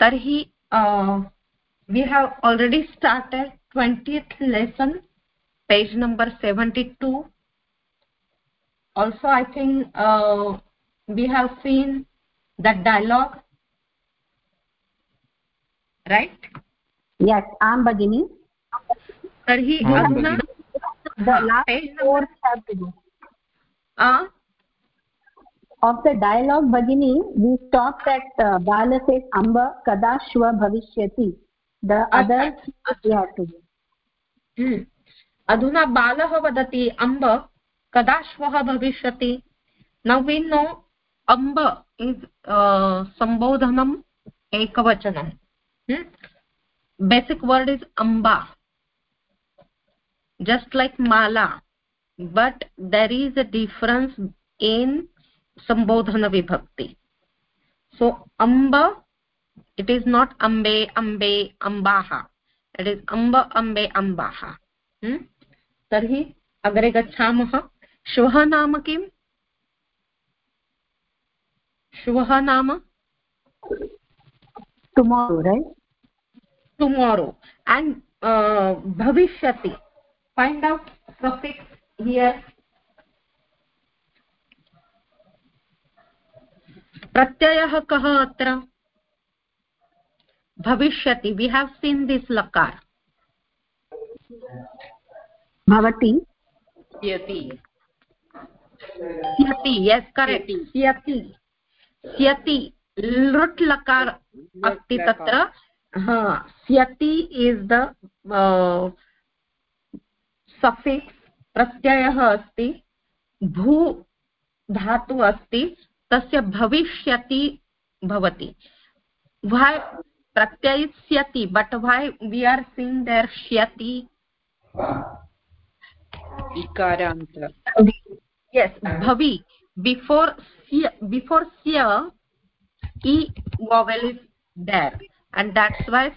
tarhi uh, we have already started 20th lesson page number 72 also i think uh, we have seen that dialogue. Right? Yes I am bagini tarhi aduna the last four have to do uh, of the dialogue beginning, we stopped at uh, bala says amba kada shva bhavishyati. The other we have to do. Hmm. Aduna balah vadati amba kada shva bhavishyati. Now we know amba is uh, sambodhanam ekavachanam. Hmm? basic word is amba. Just like mala. But there is a difference in सम्बोधनविभक्ति so अंब it is not अंबे अंबे अम्बाः it is अम्ब अम्बे अम्बाः हम्म? तर्हि अग्रे गच्छामः। श्वः नाम किम्? टुमारो टुमारो एण्ड् भविष्यति। फैण्ड् औट् प्रोफिट् हियर् प्रत्ययः कः अत्र? भविष्यति. वि हाव् सीन् दिस् लकार भवति? स्यति स्यति यस् करेक्ट् स्यति स्यति लृट् लकार अस्ति तत्र. हा स्यति इस् द सफिक्स् प्रत्ययः अस्ति. भू धातु अस्ति. तस्य भविष्यति भवति। Why प्रत्ययिष्यति but why we are seeing दर्श्यति yes भवि। बिफोर् बिफोर् स्य इ is there and that's why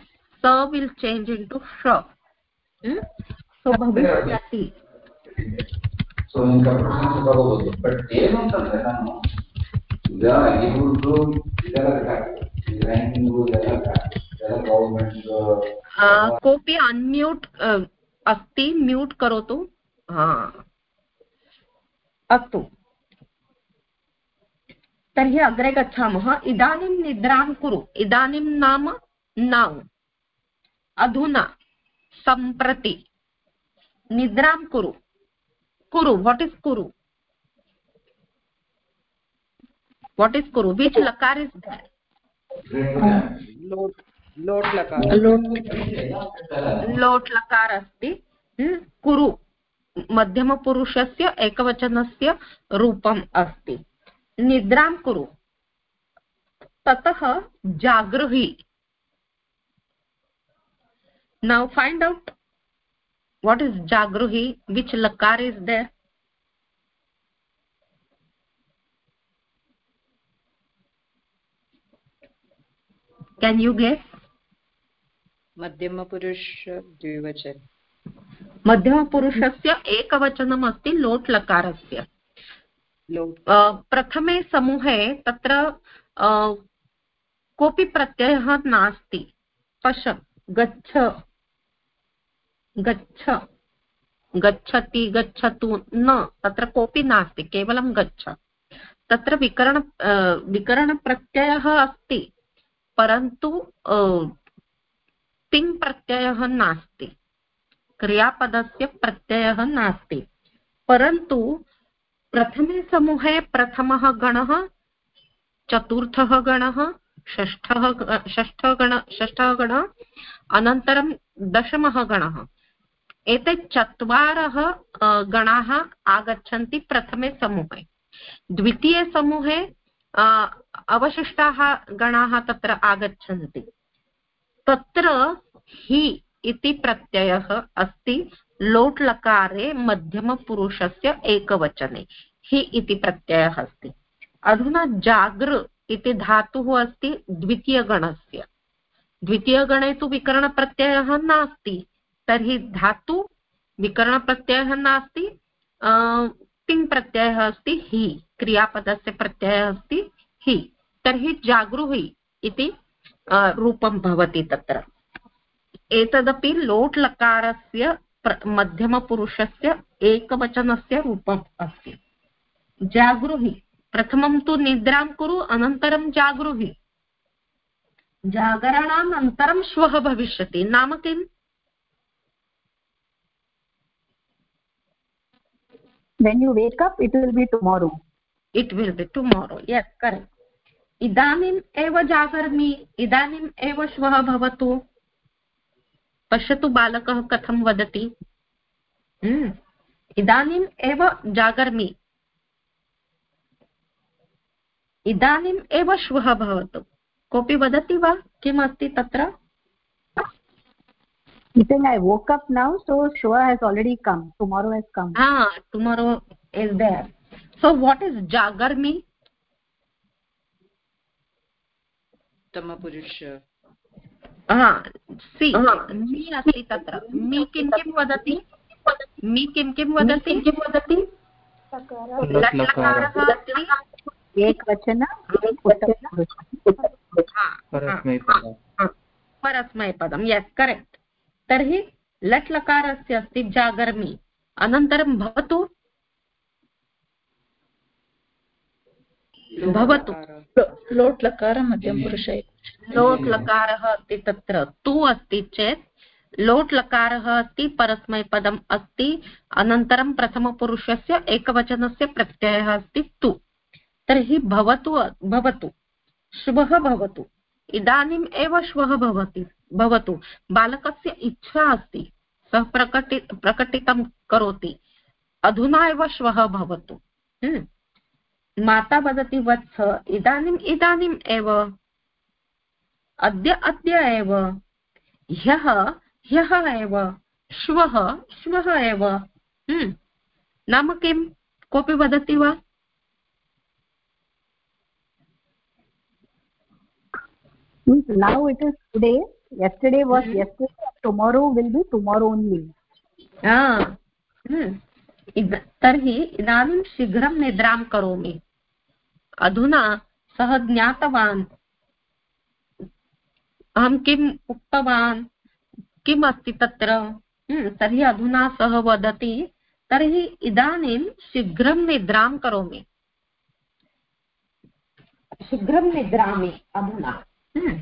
स विल् चेञ्ज् इन् टु श भविष्यति। the unmute the mute the government कोऽपि हाँ, अन्म्यूट् अस्ति म्यूट् करोतु तो। हा। अस्तु तर्हि अग्रे गच्छामः इदानीं निद्रां कुरु। इदानीं नाम नौ अधुना। सम्प्रति। निद्रां कुरु। कुरु वाट् इस् कुरु? वॉट इज़ कुरु विच लकार is there? Lot lot lakar. मध्यम पुरुषस्य एकवचनस्य रूपम् अस्ति निद्रां कुरु ततः जागृहि now find out what is जागृहि which लकार् is there can you guess? मध्यमपुरुष द्विवचन। मध्यमपुरुषस्य एकवचनम् अस्ति लोट्। लकारस्य प्रथमे समूहे तत्र कोऽपि प्रत्ययः नास्ति। पश गच्छ गच्छ गच्छति गच्छतु न तत्र कोऽपि नास्ति केवलं गच्छ। तत्र विकरण विकरणप्रत्ययः अस्ति। परन्तु तिङ् प्रत्ययः नास्ति। क्रियापदस्य प्रत्ययः नास्ति। परन्तु, प्रथमे समूहे प्रथमः गणः, चतुर्थः गणः, षष्ठः षष्ठः गण, षष्ठः गणः, अनन्तरं दशमः गणः। एते चत्वारः गणाः आगच्छन्ति प्रथमे समूहे। द्वितीयसमूहे अवशिष्टाः गणाः तत्र आगच्छन्ति। तत्र हि इति प्रत्ययः अस्ति लोट् लकारे मध्यमपुरुषस्य एकवचने। हि इति प्रत्ययः अस्ति। अधुना जागृ इति धातुः अस्ति, द्वितीयगणस्य। द्वितीयगणे तु विकरणप्रत्ययः नास्ति, तर्हि धातु विकरणप्रत्ययः नास्ति। तिङ् प्रत्ययः अस्ति हि, क्रियापदस्य प्रत्ययः अस्ति हि। तर्हि जागृहि इति रूपं भवति तत्र। एतदपि लोट् लकारस्य मध्यमपुरुषस्य एकवचनस्य रूपम् अस्ति। जागृहि। प्रथमं तु निद्रां कुरु, अनन्तरं जागृहि। जागरणानन्तरं श्वः भविष्यति। नाम किम्? When you wake up, it will be tomorrow. It will be tomorrow. Yes, correct. इदानीम् एव जागर्मि, इदानीम् एव श्वः भवतु। पश्यतु बालकः कथं वदति। हम्म। इदानीम् एव जागर्मि। इदानीम् एव श्वः भवतु। कोऽपि वदति वा? किम् तत्र? You think I woke up now, so Shua has already come. Tomorrow has come. Ah, tomorrow is there. So what is Jagarmi? उत्तमपुरुष सि मी अस्ति तत्र मी किं किं वदति मी किं किं वदति किं वदति एकवचन परस्मैपदं यस् करेक्ट् तर्हि लट् लकारस्य अस्ति जागर्मि अनन्तरं भवतु। भवतु लोट् लकार मध्यमपुरुष लोट् लकारः अस्ति तत्र तु अस्ति चेत्। लोट् लकारः अस्ति परस्मैपदम् अस्ति। अनन्तरं प्रथमपुरुषस्य एकवचनस्य प्रत्ययः अस्ति तु। तर्हि भवतु भवतु। शुभः भवतु। इदानीम् एव श्वः भवति। भवतु। बालकस्य इच्छा अस्ति, सः प्रकटि, प्रकटितं करोति। अधुना एव श्वः भवतु। हम्म। माता वदति वत्स, इदानीम् इदानीम् एव। अद्य अद्य एव। ह्यः ह्यः एव। श्वः श्वः एव। हम्म। नाम किं? कोऽपि वदति वा? Now it is today yesterday was mm. yesterday tomorrow will be tomorrow only. ah hmm तर्हि इदानीं शीघ्रं निद्रां करोमि। अधुना सः ज्ञातवान्। अहं किम् उक्तवान्? किम् अस्ति तत्र? तर्हि अधुना सः वदति तर्हि इदानीं शीघ्रं निद्रां करोमि। शीघ्रं निद्रामि अधुना। हम्म।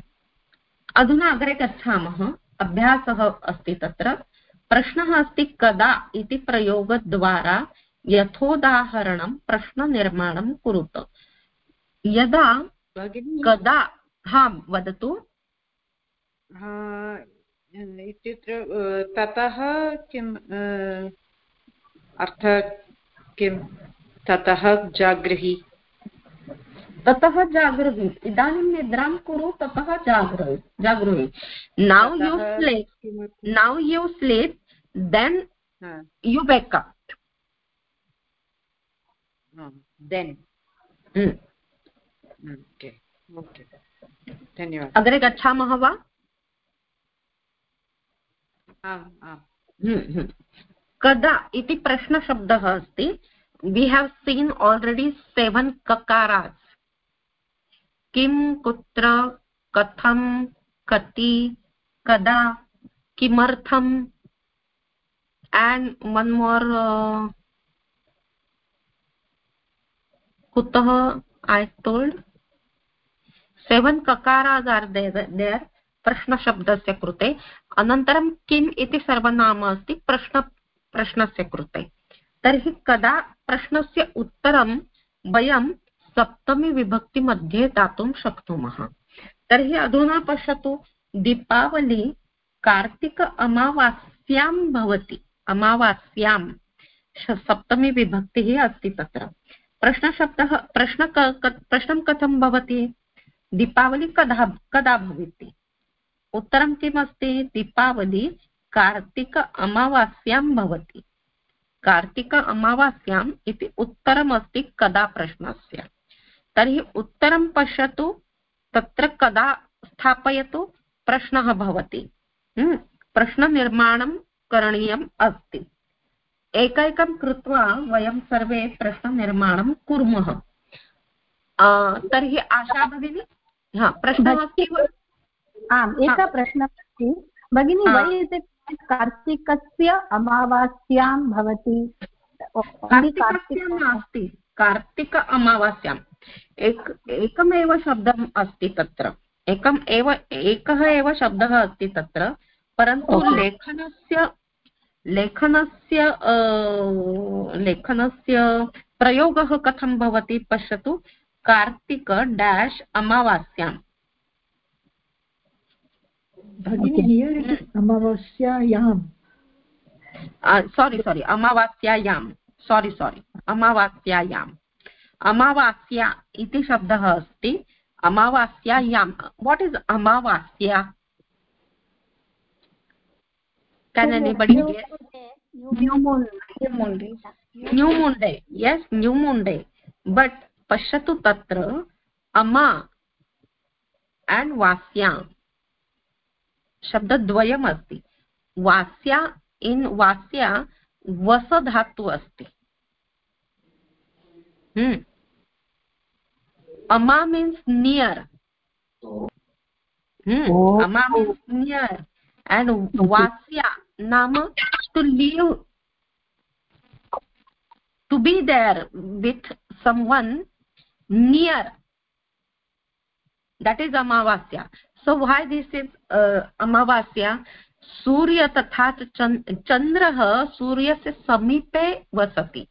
अधुना अग्रे गच्छामः। अभ्यासः अस्ति तत्र। प्रश्नः अस्ति कदा इति प्रयोगद्वारा यथोदाहरणं प्रश्ननिर्माणं कुरुत। यदा कदा हा वदतु। इत्युक्ते ततः किम् अर्थ किं ततः जागृहि। ततः जागृहि। इदानीं निद्रां कुरु ततः जागृहि। जागृहि। Now you sleep now you sleep then you wake up then धन्यवादः। अग्रे गच्छामः वा? कदा? इति प्रश्नशब्दः अस्ति। We have seen already seven kakaras. किं कुत्र कथं कति कदा किमर्थम्? And one more uh, kutah i told? Seven kakaras are there there प्रश्नशब्दस्य कृते अनन्तरं किम् इति सर्वनाम अस्ति प्रश्न प्रश्नस्य कृते तर्हि कदा प्रश्नस्य उत्तरं वयं सप्तमीविभक्तिमध्ये दातुं शक्नुमः. तर्हि अधुना पश्यतु, दीपावली कार्तिक अमावास्यां भवति. अमावास्यां सप्तमी विभक्तिः अस्ति तत्र. प्रश्नशब्दः, प्रश्न प्रश्नं कथं भवति? दीपावली कदा कदा भवति? उत्तरं किम् अस्ति दीपावली कार्तिक अमावास्यां भवति. कार्तिक अमावास्याम् इति उत्तरमस्ति कदा प्रश्नस्य? तर्हि उत्तरं पश्यतु तत्र कदा स्थापयतु प्रश्नः भवति। हम्म, प्रश्ननिर्माणं करणीयम् अस्ति। एकैकं कृत्वा वयं सर्वे प्रश्ननिर्माणं कुर्मः। तर्हि आशा भगिनी? हा प्रश्नः अस्ति आम् एकः प्रश्नः अस्ति। भगिनी वै कार्तिकस्य अमावास्यां भवति। कार्तिकस्य। नास्ति। कार्तिक अमावास्याम्। एक एकमेव शब्दम् अस्ति तत्र। एकम् एव एकः एव शब्दः अस्ति तत्र परन्तु. लेखनस्य लेखनस्य लेखनस्य प्रयोगः कथं भवति पश्यतु। कार्तिक डेश् अमावास्याम्। अमावास्यायां सारी सारी अमावास्यायां सारी सारी अमावास्यायाम् अमावास्या इति शब्दः अस्ति। अमावास्यायां वाट् इस् अमावास्या न्यू मून् डे बट् पश्यतु तत्र अमा एण्ड् वास्या शब्दद्वयम् अस्ति वास्या इन् वास्या वस धातु अस्ति हम्म अमा मीन्स् नियर् Oh. अमा मीन्स् नियर् एण्ड् वास्या नाम to live to be there with someone near that is amavasya so why this is uh, amavasya सूर्य तथा च चन्द्रः सूर्यस्य समीपे वसति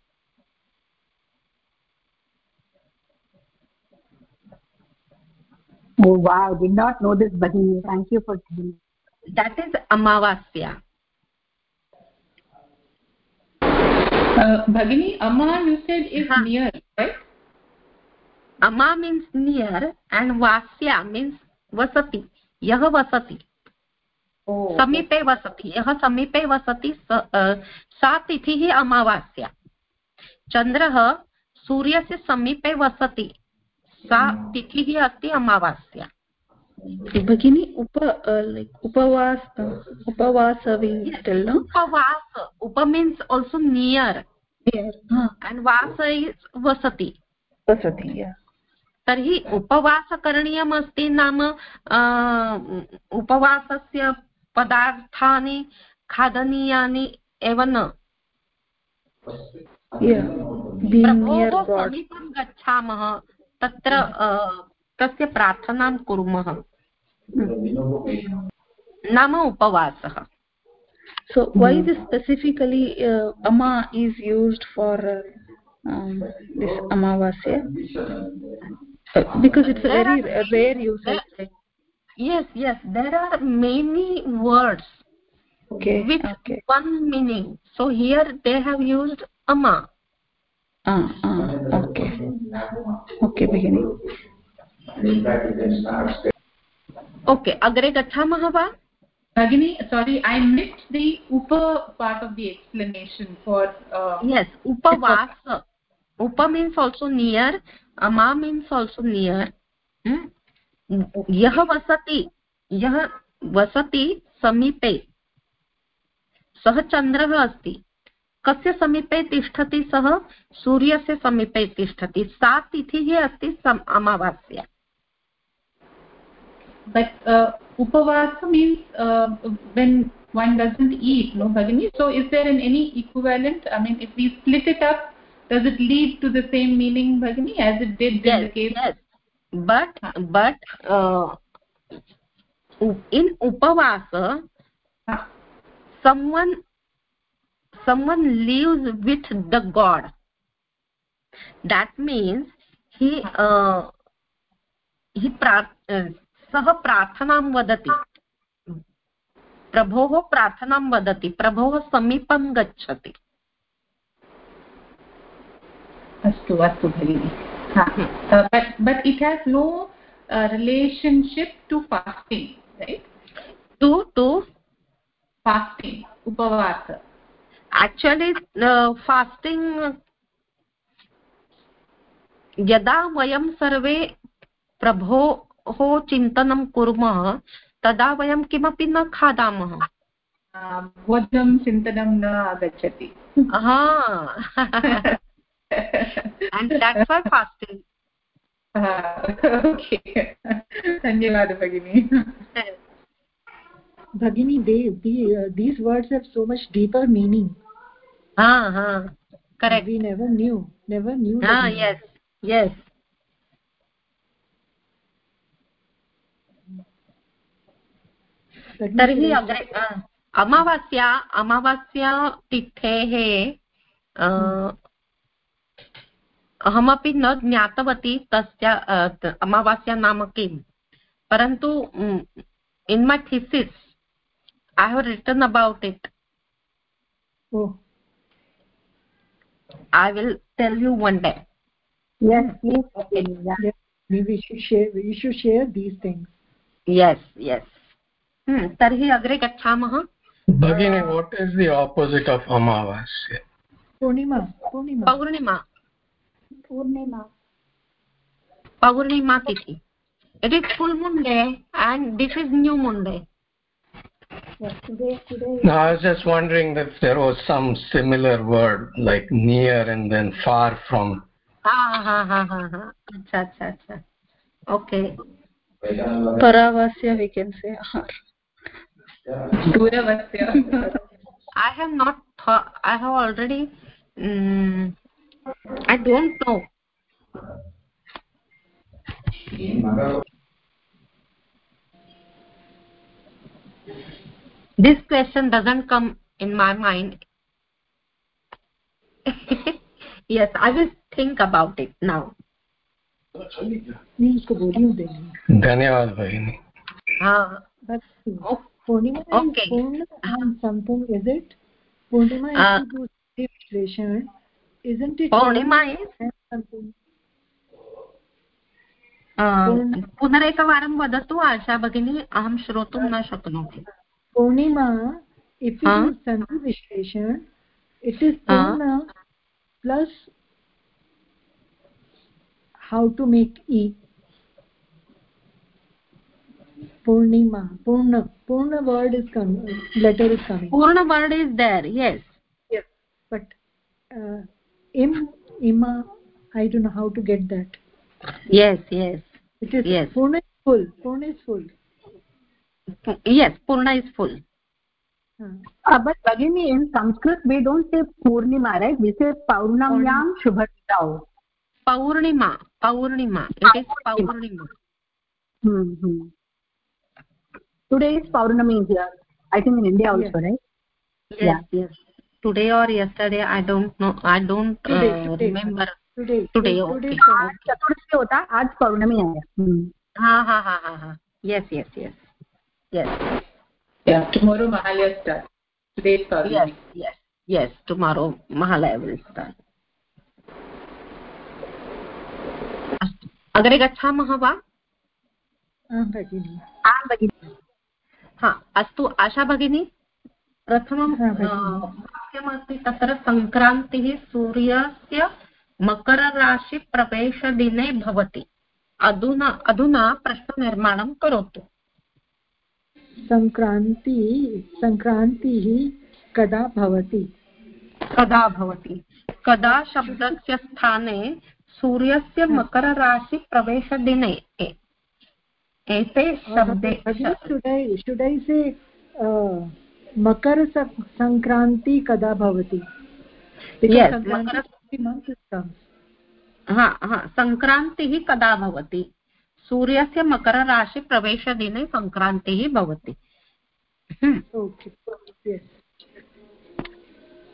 Oh wow, did not know this Bhagini. Thank you for telling. that is amavasya Uh, Bhagini, Amma you said is Huh. near, right? ama means near and vasya means vasati यः वसति Oh. समीपे वसति। यः समीपे वसति स- तिथिः अमावास्या। चन्द्रः सूर्यस्य समीपे वसति। सा तिथिः अस्ति अमावास्या। भगिनी उप उपवास उपवास उपवास। उप मीन्स् आल्सो नियर् and वास इस् वसति। वसति तर्हि उपवास नाम उपवासस्य पदार्थानि खादनीयानि एव न। समीपं गच्छामः तत्र तस्य प्रार्थनां कुर्मः। नाम उपवासः। सो वै दिस् स्पेसिफिकलि अमा is used for अमावास्य because it's very where use yes yes there are many words okay with okay. one meaning so here they have used ama ah, ah okay okay bhagini okay agre gachamah va Ragini, sorry, I missed the upper part of the explanation for... Uh, yes, upa. Upa means also near, ama means also near. Hmm? यः वसति यः वसति समीपे सः चन्द्रः अस्ति कस्य समीपे तिष्ठति सः सूर्यस्य समीपे तिष्ठति सा तिथिः अस्ति अमावास्या but uh, upavasa means uh, when one doesn't eat, no, Bhagini? So is there an, any equivalent? I mean, if we split it up, does it lead to the same meaning, Bhagini, as it did yes, in the case? yes but but uh, in upavasa Ah, someone someone lives with the god that means he uh, he uh, सः प्रार्थनां वदति प्रभोः प्रार्थनां वदति प्रभोः समीपं गच्छति अस्तु अस्तु भगिनि हा. Uh, but but it has no uh, relationship to fasting, right? To to Fasting, upavasa. actually uh, fasting यदा वयं सर्वे प्रभोः चिन्तनं कुर्मः तदा वयं किमपि न खादामः Uh, भोजनं चिन्तनं न आगच्छति हा and that's why fasting okay धन्यवादः भगिनि Bhagini, they, the, uh, these words have so much deeper meaning. ha ha correct We never knew, never knew. the ah yes yes तर्हि अग्रे अमावास्या अमावास्या तिथेः अ, अहमपि न ज्ञातवती तस्य अमावास्या नाम किम्। परन्तु in my thesis I have written about it I will tell you one day yes yes तर्हि अग्रे गच्छामः। भगिनी what is the opposite of अमावास्य? पूर्णिमा पूर्णिमा। पौर्णिमा। Purnima. Paurnima Tithi. It is full moon day and this is new moon day. Yes. No, I was just wondering if there was some similar word like near and then far from. Ah, ha, ha, ha, ha. Okay. Paravasya, we can say. Duravasya. I have not thought, I have already um, I don't know. This question doesn't come in my mind. yes, I will think about it now. नहीं उसको बोली हूँ देंगे धन्यवाद भगिनी Uh, But oh, Purnima Okay. Purna Uh. Isn't it? Purnima is? something? uh, पुनरेकवारं वदतु आशा भगिनी अहं श्रोतुं न शक्नोमि Purnima, if you Huh? do Sandhi Vishleषण, it is Purna plus how to make E. Purnima, Purna, Purna word is coming, letter is coming. पूर्ण word is there yes Yes, but uh, im, ima, I don't know how to get that. yes yes It is Yes. Purna is full. Purna is full. yes purna is full. Uh, but Bhagini, in Sanskrit, we don't say Purnima, right? We say Paurnamyam Shubhatau. paurnima paurnima it is paurnima Hmm, hmm. Today is Paurnami here. I think in India also, Yes. right? yes Yeah. yes today or yesterday i don't know i don't Today, uh, today. remember Today. Today, okay. आज चतुर्थी होता आज Pournami Hmm. ha ha ha ha ha yes yes yes yes Yeah, tomorrow Mahalaya starts. Today is yes Paurnami. yes yes tomorrow mahalaya will start अग्रे गच्छामः वा Ah, Bhagini. आं भगिनि हा अस्तु आशा भगिनी प्रथमं हा, अ, भगिनि। वाक्यमस्ति तत्र सङ्क्रान्तिः सूर्यस्य मकरराशिप्रवेशदिने भवति। अधुना अधुना प्रश्ननिर्माणं करोतु। सङ्क्रान्ति सङ्क्रान्तिः कदा भवति? कदा भवति? कदा शब्दस्य स्थाने सूर्यस्य मकरराशिप्रवेशदिने एते शब्दे should मकर सङ्क्रान्ति कदा भवति. हा हा सङ्क्रान्तिः कदा भवति? सूर्यस्य मकरराशिप्रवेशदिने सङ्क्रान्तिः भवति। हम्म.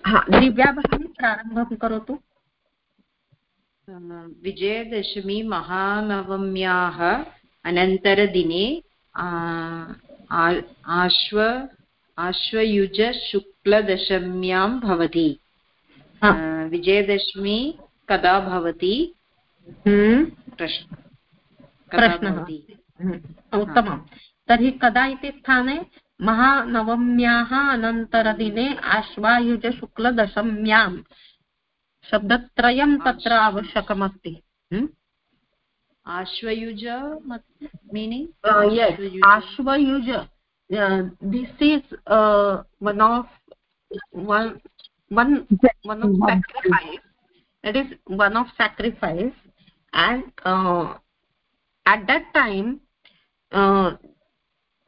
हा दिव्या भगिनी प्रारम्भं करोतु। विजयदशमी महानवम्याः अनन्तरदिने आ, आ- आश्व आश्वयुजशुक्लदशम्यां भवति। विजयदशमी कदा भवति? हम्म, प्रश्न। हम्म, उत्तमं तर्हि कदा इति स्थाने महानवम्याः अनन्तरदिने आश्वायुजशुक्लदशम्यां शब्दत्रयं तत्र आवश्यकमस्ति। हम्म? आश्वयुज meaning Uh, Uh, this is uh, one of one one one of sacrifice. It is one of sacrifice, and uh, at that time, uh,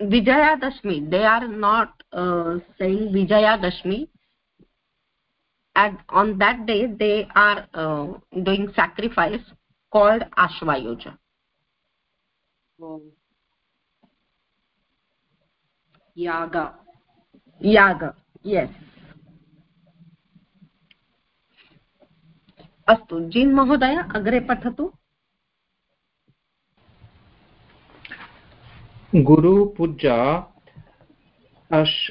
vijayadashmi they are not uh, saying vijayadashmi and on that day they are uh, doing sacrifice called ashvayoja yaga. Yaga yes. अस्तु जिन् महोदय अग्रे पठतु। गुरुपूजा अश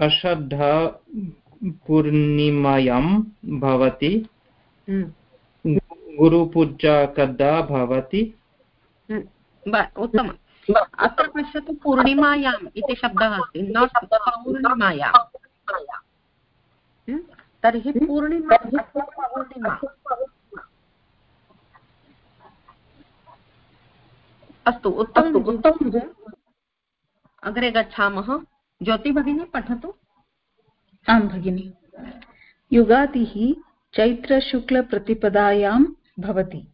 अषढ पूर्णिमायां भवति। हम्म। गुरुपूजा कदा भवति? हम्म। उत्तमम्। अत्र पश्यतु पूर्णिमायाम् इति शब्दः अस्ति नाट् पौर्णिमायां। हम्म। तर्हि पूर्णिमा पूर्णिमा। अस्तु उत्तमम् उत्तमम् अग्रे गच्छामः। ज्योति भगिनी पठतु। आं भगिनि। युगादिः चैत्रशुक्लप्रतिपदायां भवति।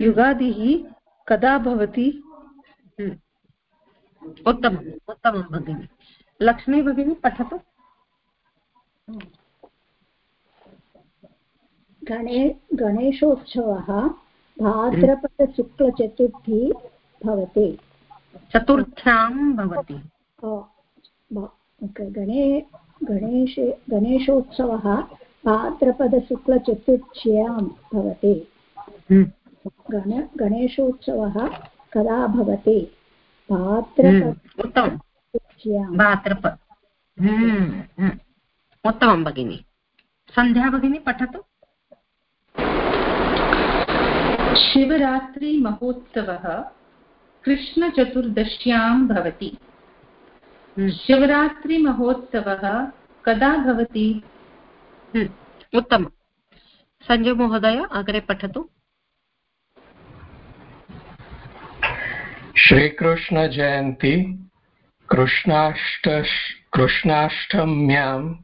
युगादिः कदा भवति? हम्म। उत्तमम् उत्तमं भगिनि। लक्ष्मी भगिनी पठतु। गणे गणेशोत्सवः भाद्रपदशुक्लचतुर्थी भवति। चतुर्थ्यां भवति। गणे गणेशे गणेशोत्सवः भाद्रपदशुक्लचतुर्थ्यां भवति। हम्म। गण गणेशोत्सवः कदा भवति? हम्म, भाद्रप हम्म, उत्तमं भगिनि। सन्ध्या भगिनी पठतु। शिवरात्रिमहोत्सवः कृष्णचतुर्दश्यां भवति। हम्म। शिवरात्रिमहोत्सवः कदा भवति? हम्म। उत्तमं सञ्जय महोदय अग्रे पठतु। श्रीकृष्णजयन्ती कृष्णाष्ट कृष्णाष्टम्यां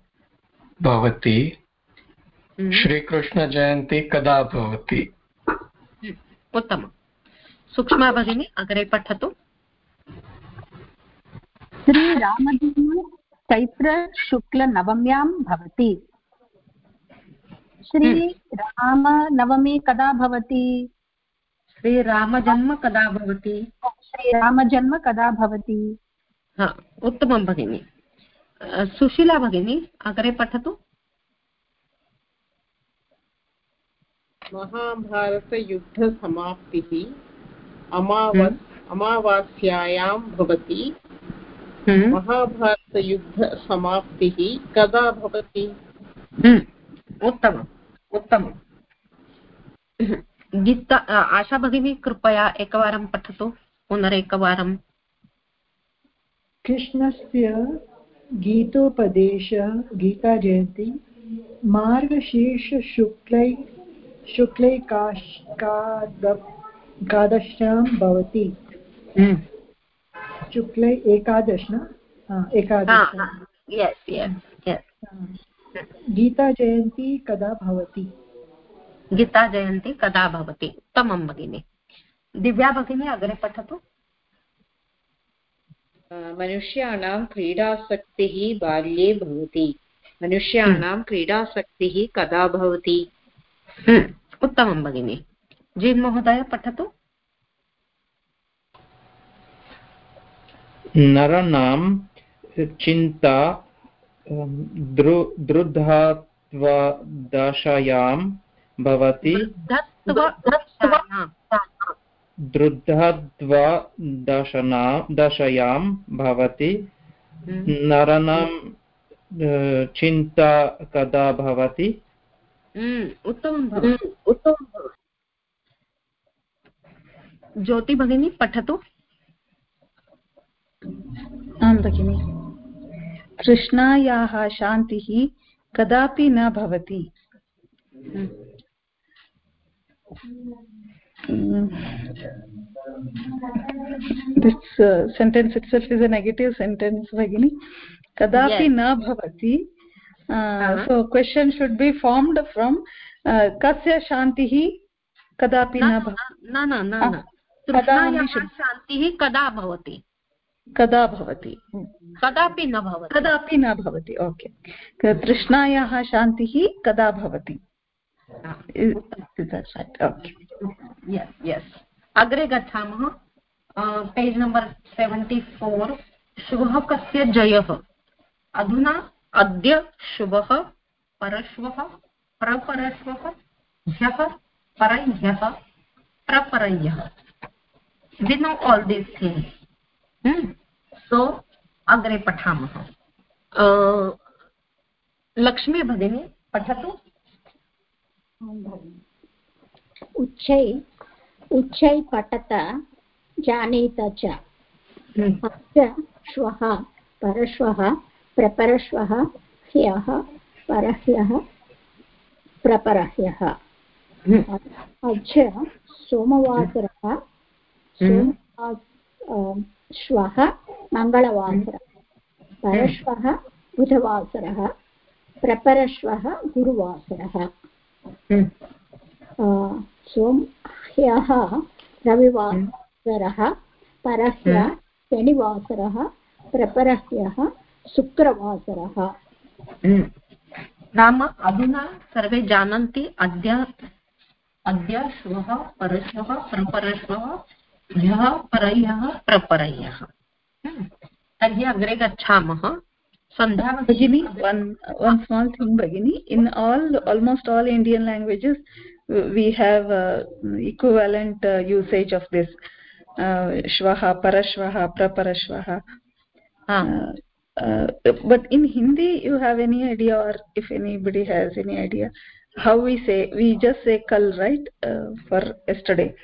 भवति। हम्म। श्रीकृष्णजयन्ती कदा भवति? उत्तमम्। सूक्ष्मा भगिनी अग्रे पठतु। श्रीरामजन्म चैत्रशुक्लनवम्यां भवति। श्रीरामनवमी कदा भवति? श्रीरामजन्म कदा भवति? श्रीरामजन्म कदा भवति हा उत्तमं भगिनि सुशीला भगिनी अग्रे पठतु महाभारतयुद्धसमाप्तिः अमावस् हम्म। अमावास्यायां भवति हम्म। महाभारतयुद्धसमाप्तिः कदा भवति हम्म। उत्तमम् उत्तमम् गीता आशा भगिनी कृपया एकवारं पठतु पुनरेकवारं कृष्णस्य गीतोपदेशः गीताजयन्ती मार्गशीर्षशुक्लै शुक्लैकादश्यां भवति। हम्म। शुक्लै एकादश न? एकादश। गीताजयन्ती कदा भवति? गीताजयन्ती कदा भवति? उत्तमं भगिनि। दिव्या भगिनी अग्रे पठतु। मनुष्याणां क्रीडासक्तिः बाल्ये भवति। मनुष्याणां क्रीडासक्तिः कदा भवति? उत्तमं भगिनि। जीन् महोदय पठतु। नराणां चिन्ता दृढत्वदशायां भवति। दशयां भवति। हम्म। नराणां चिन्ता कदा भवति? हम्म, उत्तमं उत्तमं ज्योति भगिनी पठतु। आं भगिनि। कृष्णायाः शान्तिः कदापि न भवति। This uh, sentence itself is a negative sentence bagini kadapi yes. na bhavati uh, uh-huh. so question should be formed from uh, kasya shantihi kadapi na न न न न शान्तिः कदा भवति कदा भवति कदापि न भवति कदापि न भवति ओके तृष्णायाः शान्तिः कदा भवति यस् यस् अग्रे गच्छामः। पेज् नम्बर् सेवेण्टि फोर् शुभः कस्य जयः? अधुना अद्य शुभः परश्वः प्रपरश्वः, ह्यः, परह्यः, प्रपरह्यः। Know all these things hmm? अग्रे पठामः। लक्ष्मी भगिनी, पठतु। उच्चै उच्चै पठत जानीत च अद्य श्वः परश्वः प्रपरश्वः ह्यः परह्यः प्रपरह्यः। अद्य सोमवासरः श्वः मङ्गलवासरः परश्वः बुधवासरः प्रपरश्वः गुरुवासरः। सोम ह्यः रविवासरः परह्यः शनिवासरः प्रपरह्यः शुक्रवासरः। नाम अधुना सर्वे जानन्ति अद्य अद्य श्वः परश्वः प्रपरश्वः ह्यः परह्यः प्रपरह्यः। तर्हि अग्रे गच्छामः। सन्ध्या भगिनी one one small thing bagini in all almost all indian languages we have uh, equivalent uh, usage of this uh, shvaha parashvaha praparashvaha. Ah. But in hindi you have any idea or if anybody has any idea how we say we just say kal right? Uh, for yesterday.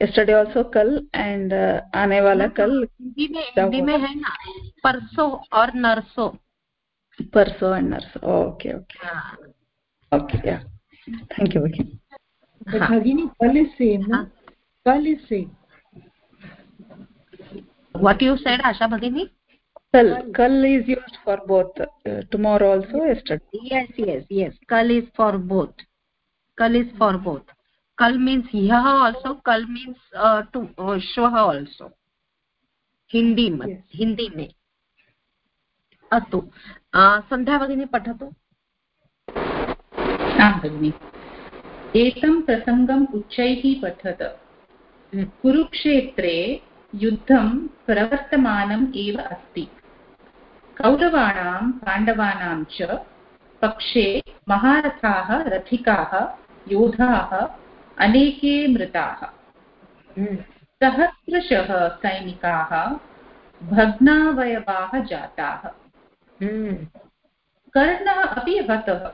Yesterday also kal and uh, aane wala kal. Hindi mein hindi mein hai na parso aur narso. Parso and narso. Okay okay. Okay yeah. Thank you भगिनी भगिनी कल you said Asha भगिनी कल कल is used for both tomorrow also yes yes yes कल is for both कल is for both कल means यह आल्सो कल मीन्स टू श्वः आल्सो हिंदी में हिंदी में अस्तु संध्या भगिनी पठतु आं भगिनि। एतं प्रसङ्गम् उच्चैः पठत। कुरुक्षेत्रे युद्धं प्रवर्तमानम् एव अस्ति। कौरवाणां पाण्डवानां च पक्षे महारथाः रथिकाः योधाः अनेके मृताः। सहस्रशः सैनिकाः भग्नावयवाः जाताः। कर्णः अपि हतः।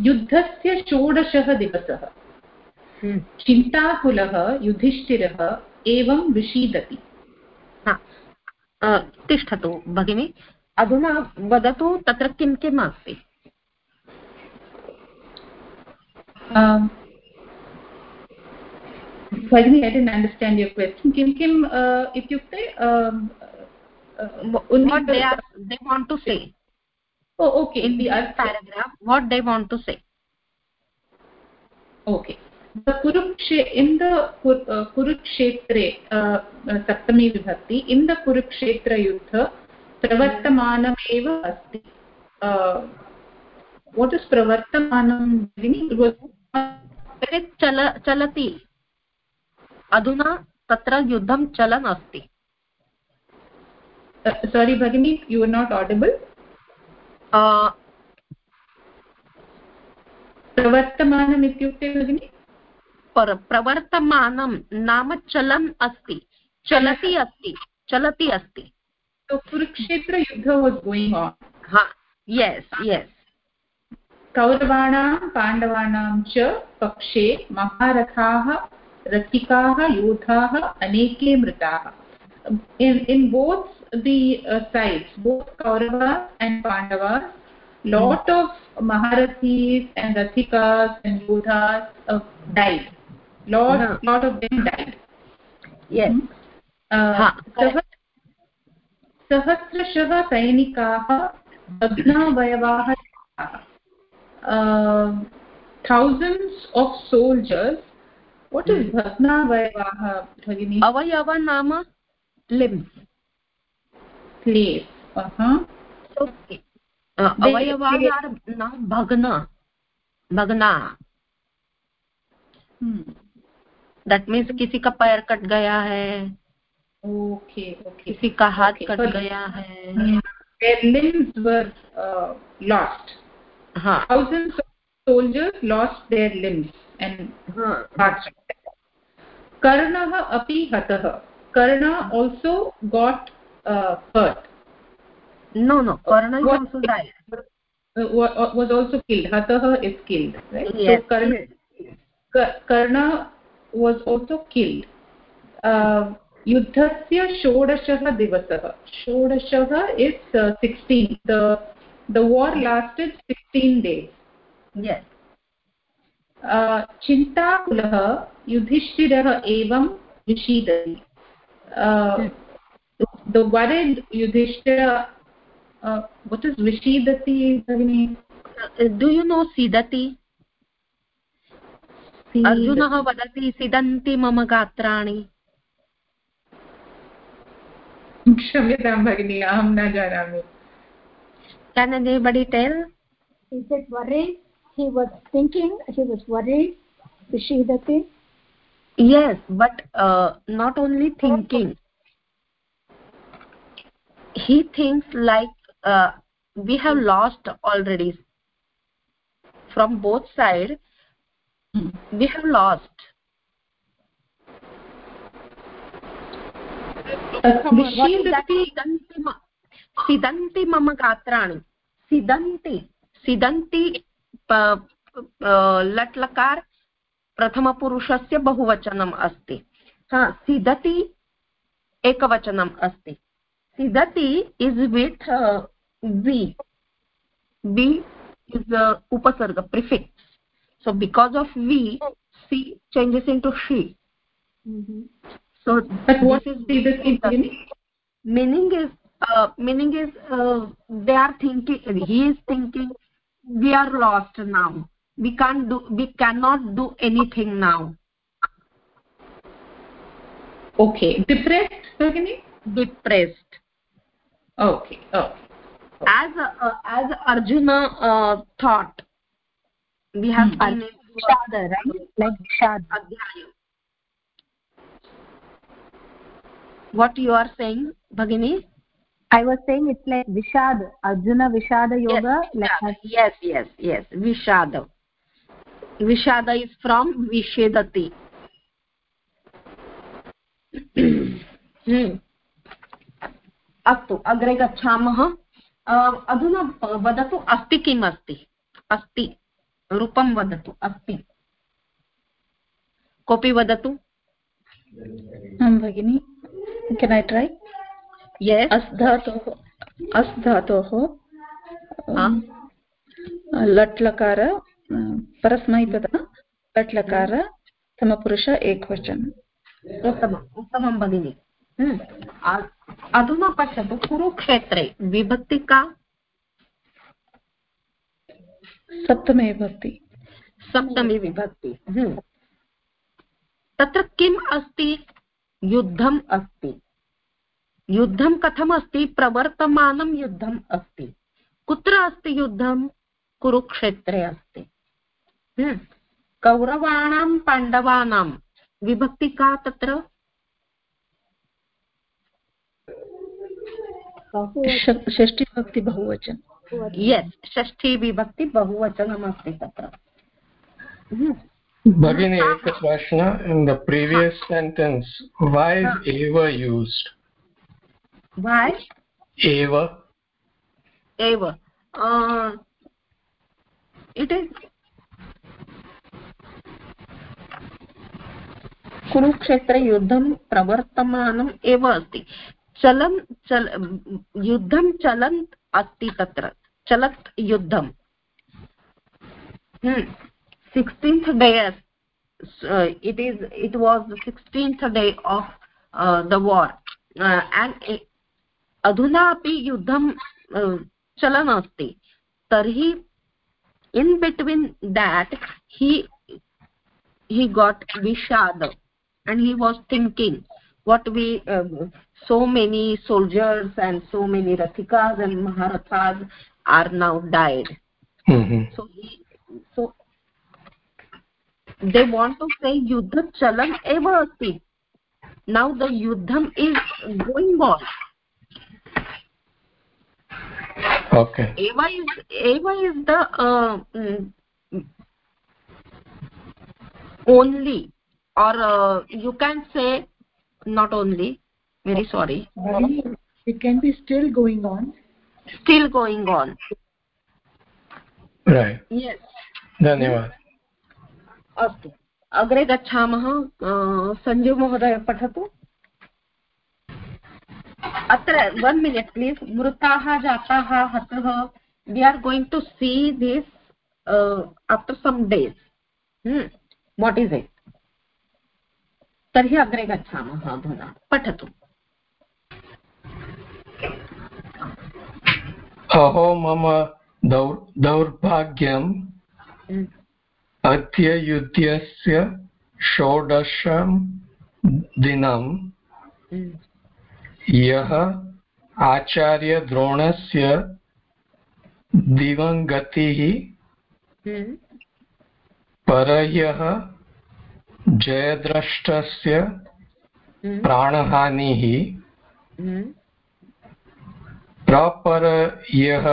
युद्धस्य षोडशः दिवसः। चिन्ताकुलः युधिष्ठिरः एवं विषीदति तिष्ठतु भगिनि। अधुना वदतु तत्र किं किम् अस्ति? भगिनि I don't understand your question किं किम् इत्युक्ते oh okay in the earth paragraph what they want to say okay the kurukshe in the uh, kurukshetre uh, saptami vibhakti in the kurukshetra yuddha pravartamanam eva asti uh, what is pravartamanam चल चलति अधुना तत्र युद्धं चलन् अस्ति sorry bhagini you are not audible uh, प्रवर्तमानम् इत्युक्ते भगिनि? प्रवर्तमानं नाम चलन् अस्ति चलति अस्ति चलति अस्ति। कुरुक्षेत्रयुद्ध वास् गोयिङ्ग् आन् हा यस् यस् कौरवाणां पाण्डवानां च पक्षे महारथाः रथिकाः योधाः अनेके मृताः। in in both the uh, sides both kauravas and pandavas lot of maharathis and rathikas and yodhas uh, died lot no. lot of them died yes सहस्रशः सैनिकाः भग्नावयवाः thousands of soldiers what is bhagnavayavaha bhagini avayava nama limbs place uh-huh so uh, अवयवाद are now bhagna bhagna hmm. that means किसी का पैर cut गया है okay okay किसी का हाथ कट गया है their limbs were uh, lost हाँ thousands of soldiers lost their limbs and हाँ hearts karnah api hatah karna also got uh, hurt no no karna is also died uh, was also killed hatah is killed right yes. so karna karna was also killed uh, युद्धस्य षोडशः दिवसः षोडशः is sixteen the the war lasted sixteen days yes चिन्ताकुलः युधिष्ठिरः एवं विषीदति the worried Yudhishthira what is विषीदति भगिनि do you know सीदति अर्जुनः वदति सिदन्ति मम गात्राणि क्षम्यतां भगिनि अहं न जानामि can anybody tell? Is it worried he was thinking he was worried vishidati. yes but uh, not only thinking he thinks like uh, we have lost already from both sides we have lost सिदन्ति मम गात्राणि सिदन्ति सिदन्ति लट् लकार प्रथमपुरुषस्य बहुवचनम् अस्ति। हा सिदति एकवचनम् अस्ति। सिदति इस् वित् वि। वि इस् उपसर्ग प्रिफिक्स्। सो बिकास् आफ् वि सि changes into Xi so meaning is meaning is they are thinking he is thinking we are last नाम् we can't do we cannot do anything now okay depressed Bhagini? depressed okay okay as uh, as arjuna uh, thought we have hmm. seen Vishada, right? Like Vishada. What you are saying, Bhagini? I was saying it's like Vishad, Arjuna Vishada Yoga. Yes, like yes, yes, yes, Vishada. Vishada is from Vishedati. अस्तु अग्रे गच्छामः। अधुना वदतु अस्ति किम् अस्ति? अस्ति रूपं वदतु अस्ति। कोऽपि वदतु? आं भगिनि केन् ऐ ट्रै yes. अस् धातोः अस् धातोः लट् लकार परस्मैपद लट् लकार समपुरुष एकवचन। उत्तमम् उत्तमं भगिनि। अधुना पश्यतु कुरुक्षेत्रे विभक्ति का सप्तमी विभक्ति। सप्तमी विभक्ति। तत्र किम् अस्ति? युद्धम् अस्ति। युद्धं कथम् अस्ति? प्रवर्तमानं युद्धम् अस्ति। कुत्र अस्ति युद्धं? कुरुक्षेत्रे अस्ति। कौरवाणां पाण्डवानां विभक्ति का तत्र षष्ठीभक्ति बहुवचन यत् षष्ठी विभक्ति बहुवचनमस्ति तत्र भगिनी एक in the previous sentence why एव यूस्ड् वै एव इट् इस् कुरुक्षेत्रे युद्धं प्रवर्तमानम् एव अस्ति। चलन्, चल, युद्धं चलन् अस्ति तत्र। चलत् युद्धं sixteenth day it is it was sixteenth day of the war and अधुना अपि युद्धं चलन् अस्ति। तर्हि in between that he he got vishad and he was thinking what we um, so many soldiers and so many rathikas and maharathas are now died. Mm-hmm. so he, so they want to say yuddha chalan eva asti. Now the yuddham is going on. Okay. Eva is eva is the uh, mm, only or uh, you can say not only. Very sorry. It can be still going on. Still going on. Right. Yes. धन्यवादः। अस्तु। अग्रे गच्छामः सञ्जीव महोदय पठतु। अत्र one minute please मृताः जाताः हतः। We are going to see this after some days what is it तर्हि अग्रे गच्छामः अधुना। पठतु। अहो मम दौर्भाग्यं अद्य युद्धस्य षोडशं दिनं यः आचार्यद्रोणस्य दिवङ्गतिः परह्यः जयद्रष्टस्य प्राणहानिः प्रपरयः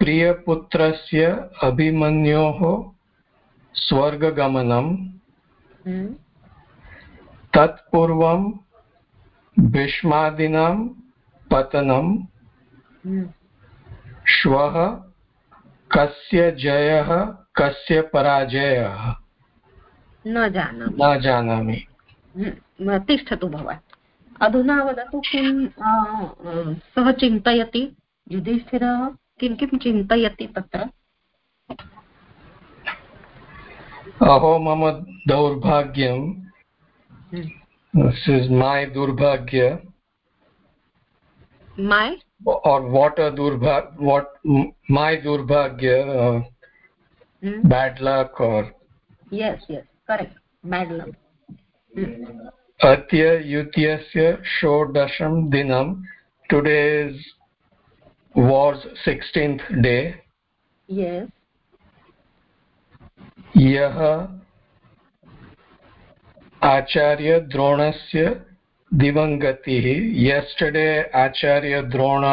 प्रियपुत्रस्य अभिमन्योः स्वर्गगमनम् हम्म। तत्पूर्वं भीष्मादीनां पतनं हम्म। श्वः कस्य जयः कस्य पराजयः न जानामि। न जानामि। तिष्ठतु भवान्। अधुना वदतु किं सः चिन्तयति? युधिष्ठिरः किं किं चिन्तयति तत्र? अहो मम दौर्भाग्यं माय दुर्भाग्य। माय? और् वाट् दुर्भा माय दुर्भाग्य bad luck or yes yes correct मेडलम् अद्य युतस्य षोडशं दिनं टुडेस् वार्स् सिक्स्टीन्त् डे यः आचार्यद्रोणस्य दिवङ्गतिः यस्टडे आचार्यद्रोण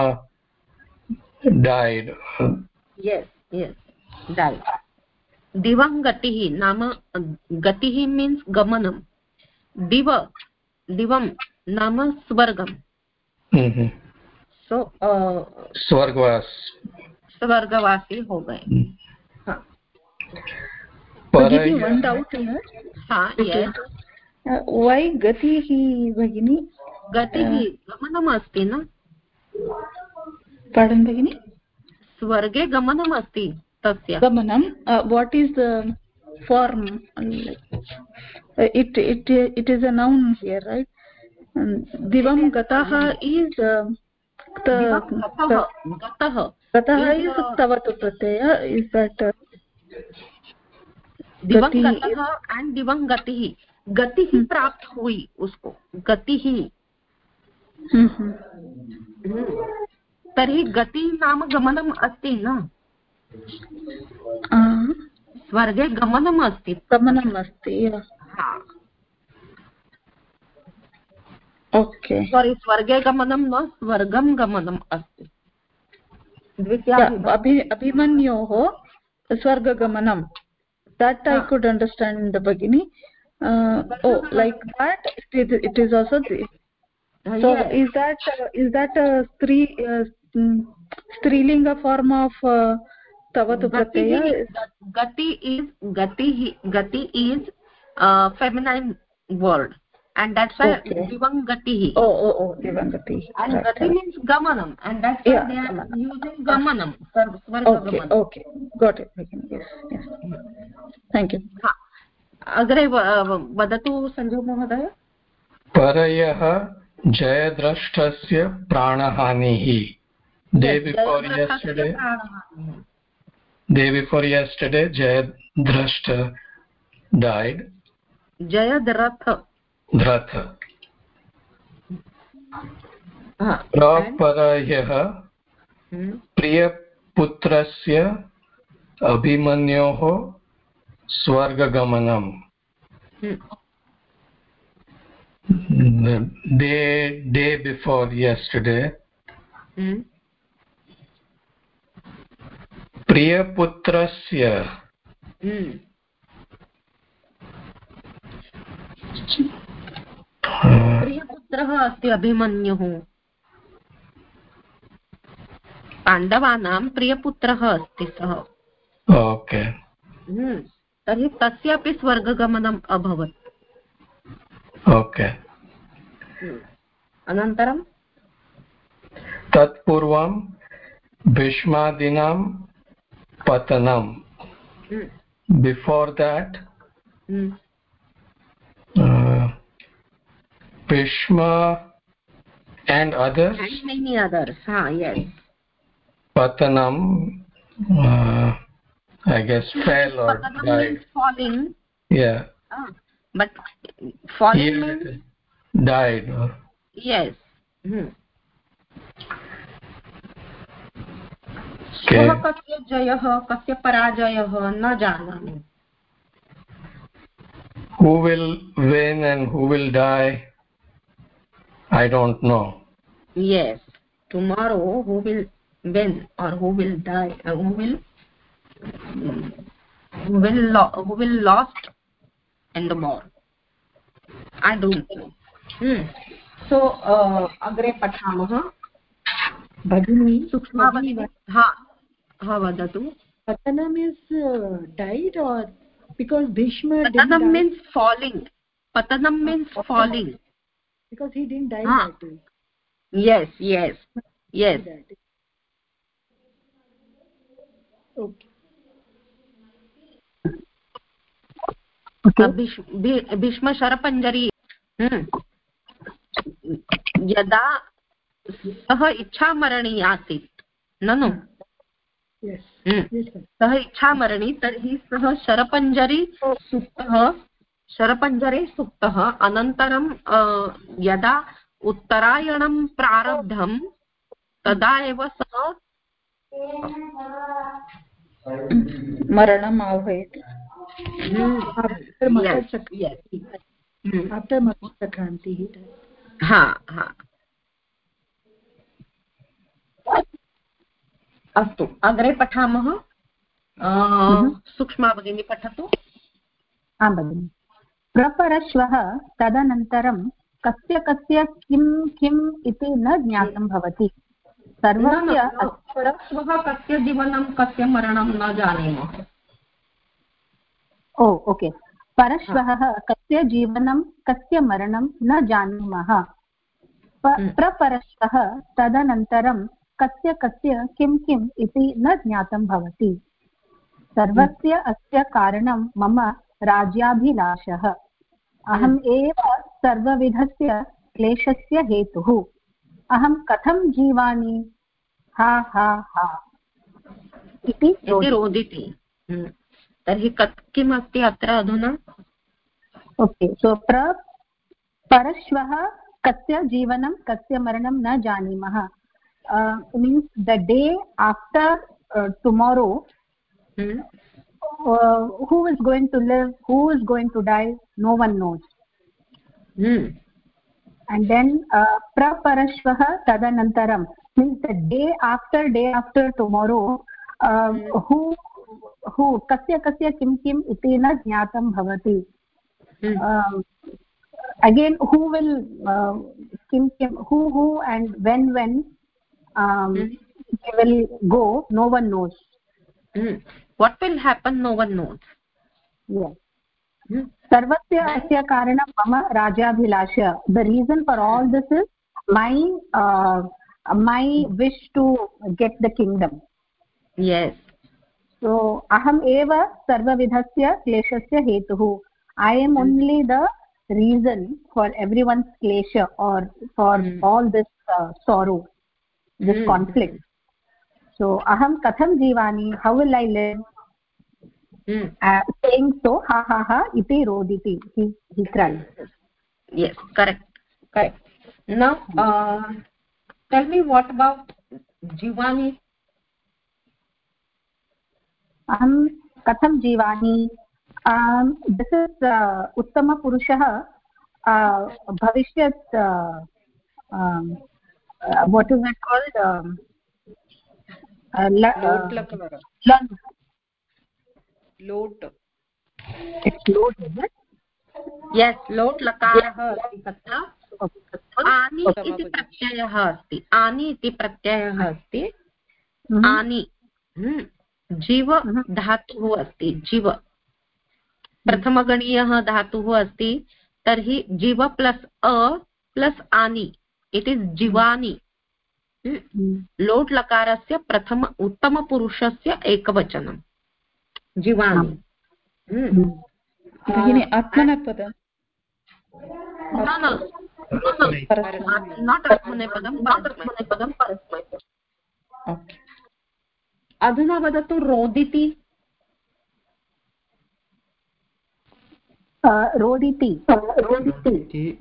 डैड् दिवङ्गतिः नाम गतिः मीन्स् गमनं दिव दिवं नाम स्वर्गम्। सो स्वर्गवास। स्वर्गवासी हो गए। हाँ। one doubt हाँ yes. Uh, why भगिनी? गतिः गमनम् अस्ति न? pardon भगिनी? स्वर्गे गमनम् अस्ति तस्य गमनं what is the form it it it is a noun here right divam gatah is gatah gatah is tavatu pratyaya is that uh, दिवंगतः एंड दिवंगतिः गति ही प्राप्त हुई उसको गति ही तर्हि गति नाम गमनम् अस्ति न स्वर्गे गमनम् अस्ति गमनम् अस्ति ओके। सोरि स्वर्गे गमनं न स्वर्गं गमनम् अस्ति। अभिमन्योः स्वर्गगमनं। दट् ऐ कुड् अण्डर्स्टाण्ड् भगिनि। Like that it is also so is that is that स्त्री स्त्रीलिङ्ग form of tavatu pratyaya gati is gati gati is uh, feminine word and that's why okay. divangati oh oh oh divangati and right, gati right. means gamanam and that's why yeah, they are gamanam. using gamanam swarga okay gamanam. okay got it yes yes thank you ha अग्रे वदतु सञ्जीव महोदय परयः जयद्रष्टस्य प्राणहानिः day before yesterday day before yesterday jayadrashta died jayadratha dratha प्रपरयः प्रियपुत्रस्य अभिमन्योः स्वर्गगमनम् the day day before yesterday hmm? प्रियपुत्रस्य। प्रियपुत्रः अस्ति अभिमन्युः। पाण्डवानां प्रियपुत्रः अस्ति सः। ओके। तर्हि तस्यापि स्वर्गगमनम् अभवत्। ओके। अनन्तरं? तत्पूर्वं भीष्मादीनां patanam mm. before that mm. uh, Bhishma and others. And many others. Huh yes. Patanam uh, i guess fell or patanam died. falling yeah. Ah, but falling means died yes. Mm. श्वः कस्य जयः कस्य पराजयः न जानामि who will win and who will die i don't know yes tomorrow who will win or who will die uh, who will who will who will lost in the war i don't know hmm. so uh, agre pathamah भगिनी हा हा वदतु। पतनम् is dead or because Bhishma पतनं means falling पतनं means falling ही yes yes yes. भीष्मशरपञ्जरी यदा सः इच्छामरणी आसीत्। ननु? सः इच्छामरणी तर्हि सः शरपञ्जरी सुप्तः शरपञ्जरे सुप्तः। अनन्तरं यदा उत्तरायणं प्रारब्धं तदा एव सः मरणम् आह्वयति। मकरसङ्क्रान्तिः हा हा। अस्तु अग्रे पठामः। सूक्ष्मा भगिनी पठतु। आं भगिनि। प्रपरश्वः तदनन्तरं कस्य कस्य किं किम् इति न ज्ञातं भवति। सर्वस्य परश्वः कस्य जीवनं कस्य मरणं न जानीमः। Oh okay. परश्वः कस्य जीवनं कस्य मरणं न जानीमः। प्रपरश्वः तदनन्तरं कस्य कस्य किं किम् इति न ज्ञातं भवति। सर्वस्य अस्य कारणं मम राज्याभिलाषः। अहम् एव सर्वविधस्य क्लेशस्य हेतुः। अहं कथं जीवामि? हा हा हा। इति रोदिति। हम्म। तर्हि कत् किम् अस्ति अत्र अधुना? ओके सो प्र परश्वः कस्य जीवनं कस्य मरणं न जानीमः। Means the day after tomorrow who is going to live who is going to die no one knows hmm. and then uh, praparashvah tadanantaram means the day after day after tomorrow uh, hmm. who who kasya kasya kim kim iti na jnatam bhavati hmm. uh, again who will uh, kim kim who who and when when um, hmm. they will go no one knows hmm. what will happen no one knows yes सर्वस्य अस्य कारणं मम राजाभिलाष the reason for all this is my my wish to get the kingdom yes so aham eva sarvavidhasya kleshasya hetuh i am only the reason for everyone's klesha or for mm. all this uh, sorrow this mm. conflict so aham katham jivani how will i live mm. uh, saying so ha ha ha iti roditi he he cried yes correct correct now uh, tell me what about jivani अहं कथं जीवामि this is उत्तमपुरुषः भविष्यत् what is it called लोट् it's लोट् yes लोट् लकारः अस्ति तत्र आनि इति प्रत्ययः अस्ति। आनि इति प्रत्ययः अस्ति। आनि। जीव धातुः अस्ति। जीव। प्रथमगणीयः धातुः अस्ति। तर्हि जीव प्लस् अ प्लस् आनि। इट् इस् जीवानि लोट् लकारस्य प्रथम उत्तमपुरुषस्य एकवचनं जीवानि। भगिनि आत्मनेपदं। परस्मैपदम् अधुना वदतु रोदिति। रोदिति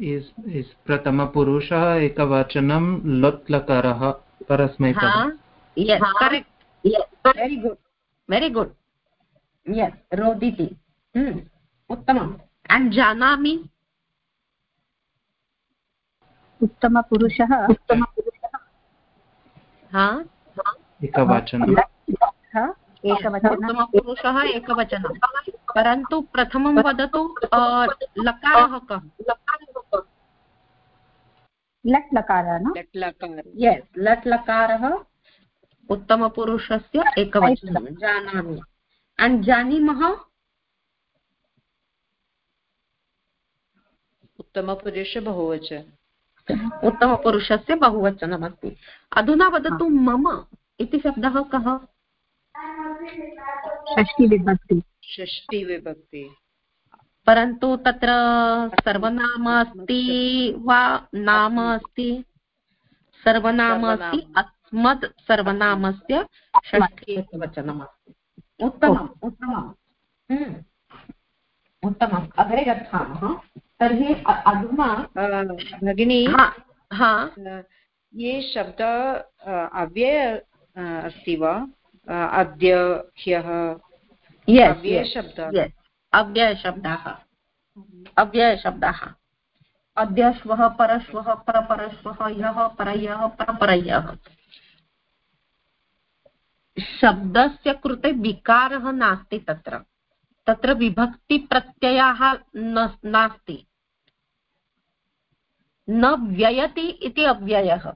इस् इस् प्रथमपुरुषः एकवचनं लट् लकारः परस्मैपदम् very good very good yes रोदिति। उत्तमम्। अण्ड् जानामि? उत्तमपुरुषः उत्तमपुरुषः एकवचनं। उत्तमपुरुषः एकवचनं। परन्तु प्रथमं वदतु लकारः कः लट् लकारः यस् लट् लकारः। उत्तमपुरुषस्य एकवचनं। जानामि। अण्ड् जानीमः? उत्तमपुरुष बहुवचन। उत्तमपुरुषस्य बहुवचनमस्ति। अधुना वदतु मम इति शब्दः कः? षष्टिविभक्ति। षष्टिविभक्ति। परन्तु तत्र सर्वनाम अस्ति। वा नाम अस्ति सर्वनाम। अस्ति अस्मद् सर्वनामस्य षष्ठी एकवचनमस्ति उत्तमम् उत्तमम्। उत्तमम्। अग्रे गच्छामः। तर्हि अधुना भगिनी। हा। ये शब्द अव्यय अस्ति वा? अद्य ह्यः अव्ययशब्दः। अव्ययशब्दाः। अव्ययशब्दाः। अद्य श्वः परश्वः परपरश्वः ह्यः परह्यः परपरह्यः शब्दस्य कृते विकारः नास्ति तत्र। तत्र विभक्तिप्रत्ययाः नास्ति। न व्ययति इति अव्ययः।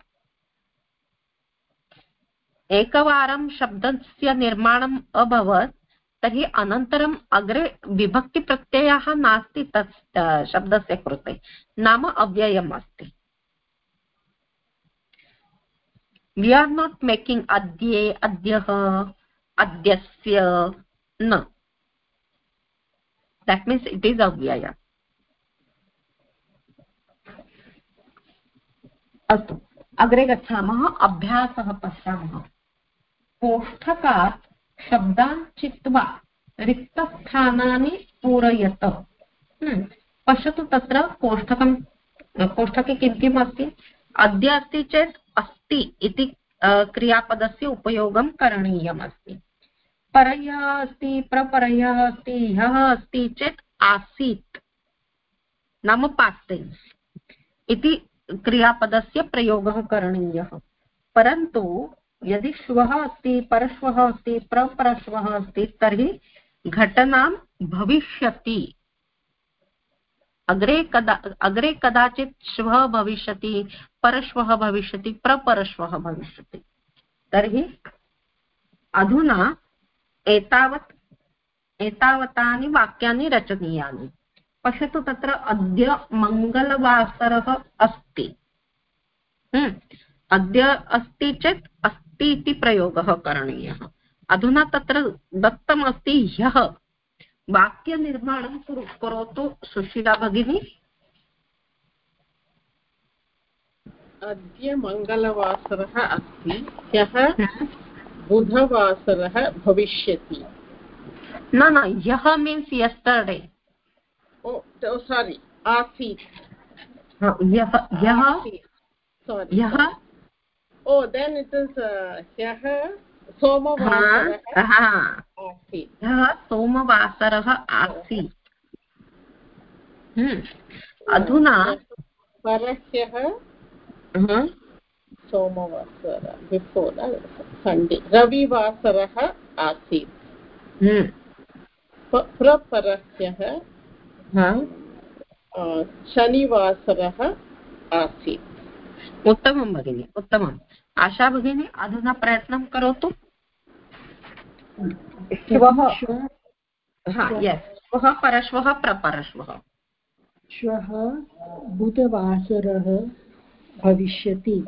एकवारं शब्दस्य निर्माणम् अभवत्, तर्हि अनन्तरम् अग्रे विभक्तिप्रत्ययः नास्ति तत् शब्दस्य कृते। नाम अव्ययम् अस्ति। वि आर् नाट् मेकिङ्ग् अद्ये, अद्यः, अद्यस्य न। That means it is avyaya अस्तु। अग्रे गच्छामः। अभ्यासः पश्यामः। कोष्ठकात् शब्दान् चित्वा रिक्तस्थानानि पूरयत। पश्यतु तत्र कोष्ठकं, कोष्ठके किं किम् अस्ति अद्य अस्ति चेत् अस्ति इति क्रियापदस्य उपयोगं करणीयमस्ति। परयः अस्ति, प्रपरयः अस्ति, ह्यः अस्ति चेत् आसीत्। नाम पास्टेन्स् इति क्रियापदस्य प्रयोगः करणीयः। परन्तु यदि श्वः अस्ति परश्वः अस्ति प्रपरश्वः अस्ति, तर्हि घटनां भविष्यति। अग्रे कदा, अग्रे कदाचित् श्वः भविष्यति परश्वः भविष्यति प्रपरश्वः भविष्यति। तर्हि अधुना एतावत्, एतावतानि वाक्यानि रचनीयानि। पश्यतु तत्र अद्य मङ्गलवासरः अस्ति। हम्म। अद्य अस्ति चेत् अस्ति इति प्रयोगः करणीयः। अधुना तत्र दत्तमस्ति ह्यः। वाक्यनिर्माणं करोतु सुशीला भगिनी। अद्य मङ्गलवासरः अस्ति। ह्यः बुधवासरः भविष्यति। न न ह्यः मीन्स् यस्टर्डे सारि आसीत्। ह्यः ह्यः? Oh then it is uh, ह्यः सोमवासरः आसीत्। ह्यः सोमवासरः आसीत्। हम्म, अधुना परह्यः सोमवासर बिफोर् सण्डे रविवासरः आसीत्। हम्म, प्रपरह्यः शनिवासरः आसीत्। उत्तमं भगिनि उत्तमम्। आशा भगिनी अधुना प्रयत्नं करोतु। श्वः हा श्वः परश्वः प्रपरश्वः। श्वः बुधवासरः भविष्यति।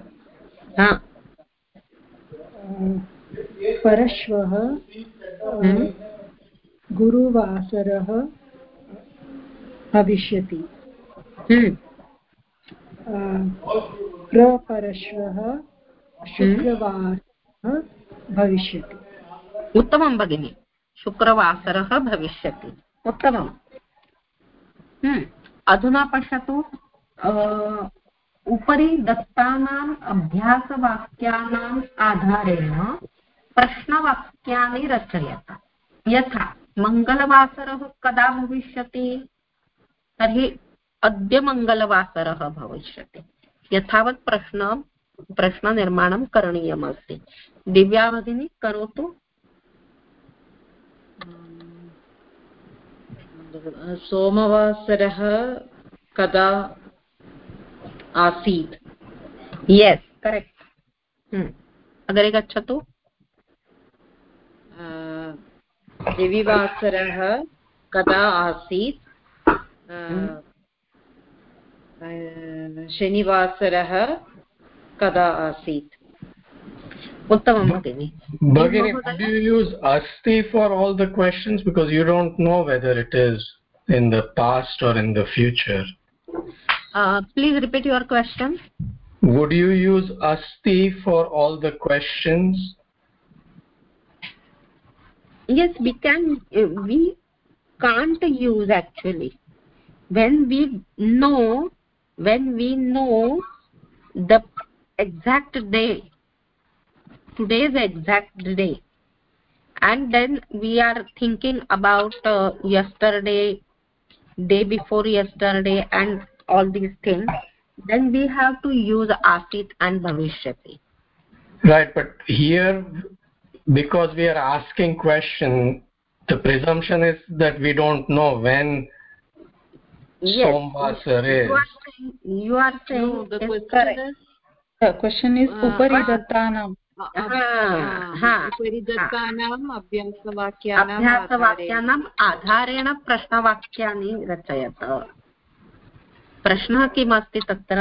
परश्वः हम्म। गुरुवासरः भविष्यति। हम्म, प्रपरश्वः शुक्रवासरः भविष्यति। उत्तमं भगिनि शुक्रवासरः भविष्यति। उत्तमम्। हम्म, अधुना पश्यतु उपरि दत्तानाम् अभ्यासवाक्यानाम् आधारेण प्रश्नवाक्यानि रचयत। यथा मङ्गलवासरः कदा भविष्यति? तर्हि अद्य मङ्गलवासरः भविष्यति। यथावत् प्रश्न प्रश्ननिर्माणं करणीयमस्ति। दिव्या भगिनी करोतु? सोमवासरः कदा आसीत्? यस् करेक्ट् अग्रे गच्छतु। रविवासरः कदा आसीत्? अ, अ, शनिवासरः kada do you use asti for all the questions? Because you don't know whether it is in the past or in the future. Uh, please repeat your question. Would you use asti for all the questions? Yes we can uh, we can't use actually. When we know when we know the exact day. Today's exact day. And then we are thinking about uh, yesterday day before yesterday and all these things. Then we have to use asit and bhavishyati. Right, but here, because we are asking question, the presumption is that we don't know when yes. Somvasar is. you are saying, you are saying No, the question correct. is question is उपरि दत्तानां अभ्यासवाक्यानाम् आधारेण प्रश्नवाक्यानि रचयत। प्रश्नः किमस्ति तत्र?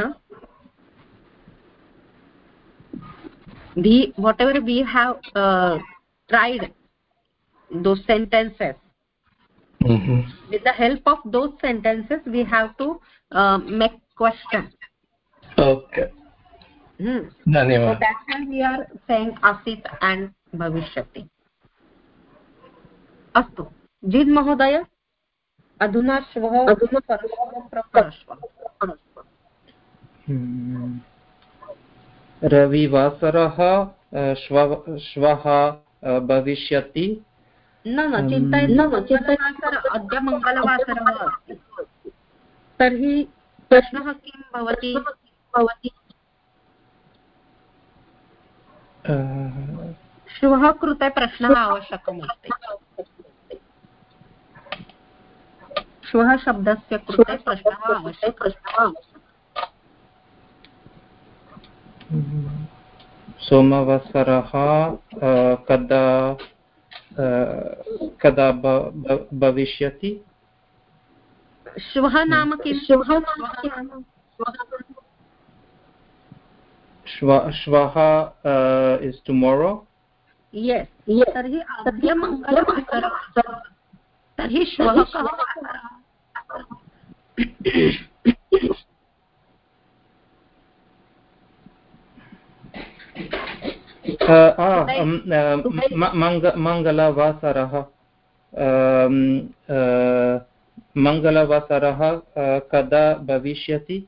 Whatever we have tried those sentences with the help of those sentences we have to make question hmm. so धन्यवाद that's why we are saying asit and bhavishyati. अस्तु। जिद् महोदय अधुना श्वः अधुना परश्वः। प्रपरश्वः हम्म। रविवासरः श्व श्वः भविष्यति। न न अम्, चिन्तयतु अद्य मङ्गलवासरः अस्ति। तर्हि प्रश्नः किं भवति? भवति अ, श्वः कृते प्रश्नः आवश्यकमस्ति। श्वः शब्दस्य कृते प्रश्नः आवश्यकः। सोमवासरः कदा कदा भविष्यति? श्वः नाम किं श्वः नाम श्व श्वः इस् टुमारो यस् तर्हि अद्य मङ्गलवासरः तर्हि श्वः कः वासरः मङ्गलवासरः अम्, अ, मङ्गलवासरः अ, कदा भविष्यति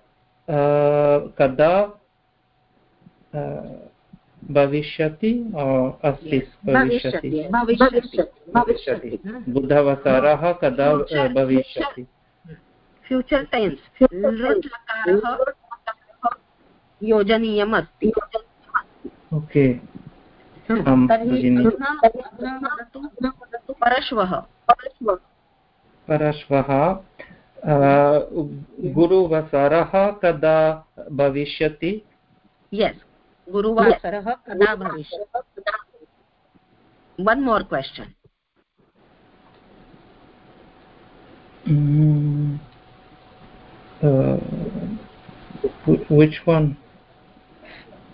कदा भविष्यति अस्ति भविष्यति? भविष्यति बुधवासरः कदा भविष्यति? फ्यूचर् टेन्स् योजनीयम् अस्ति ओके। परश्वः। परश्वः। गुरुवासरः कदा भविष्यति? यस् गुरुवासरः कदा भविष्यति? One more question which one?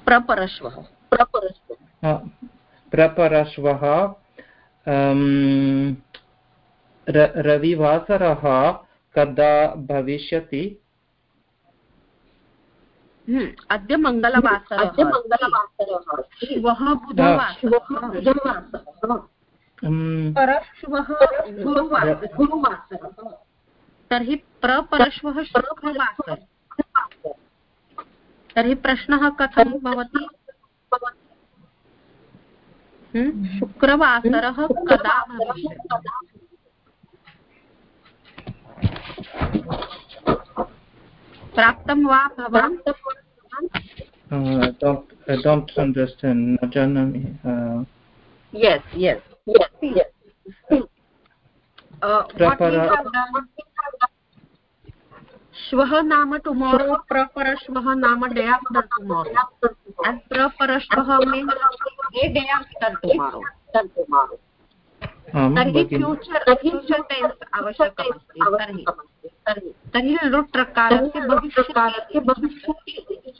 प्रपरश्वः. प्रपरश्वः प्रपरश्वः रविवासरः कदा भविष्यति? हम्म, अद्य मङ्गलवासरः श्वः बुधवासरः। परश्वः गुरुवासरः। तर्हि प्रपरश्वः शुक्रवासरः तर्हि प्रश्नः कथं भवति? हम्म, शुक्रवासरः कदा भविष्यति? प्राप्तं वा भवान् don't understand न जानामि yes yes yes yes uh, done श्वः नाम टुमारो प्रपरश्वः नाम डे आफ्टर् टुमारो and प्रपरश्वः means a day after tomorrow तर्हि फ्यूचर् फ्यूचर् टेन्स् आवश्यकमस्ति तर्हि। तर्हि। लुट् ऋकारस्य भविष्यकालस्य भविष्यति।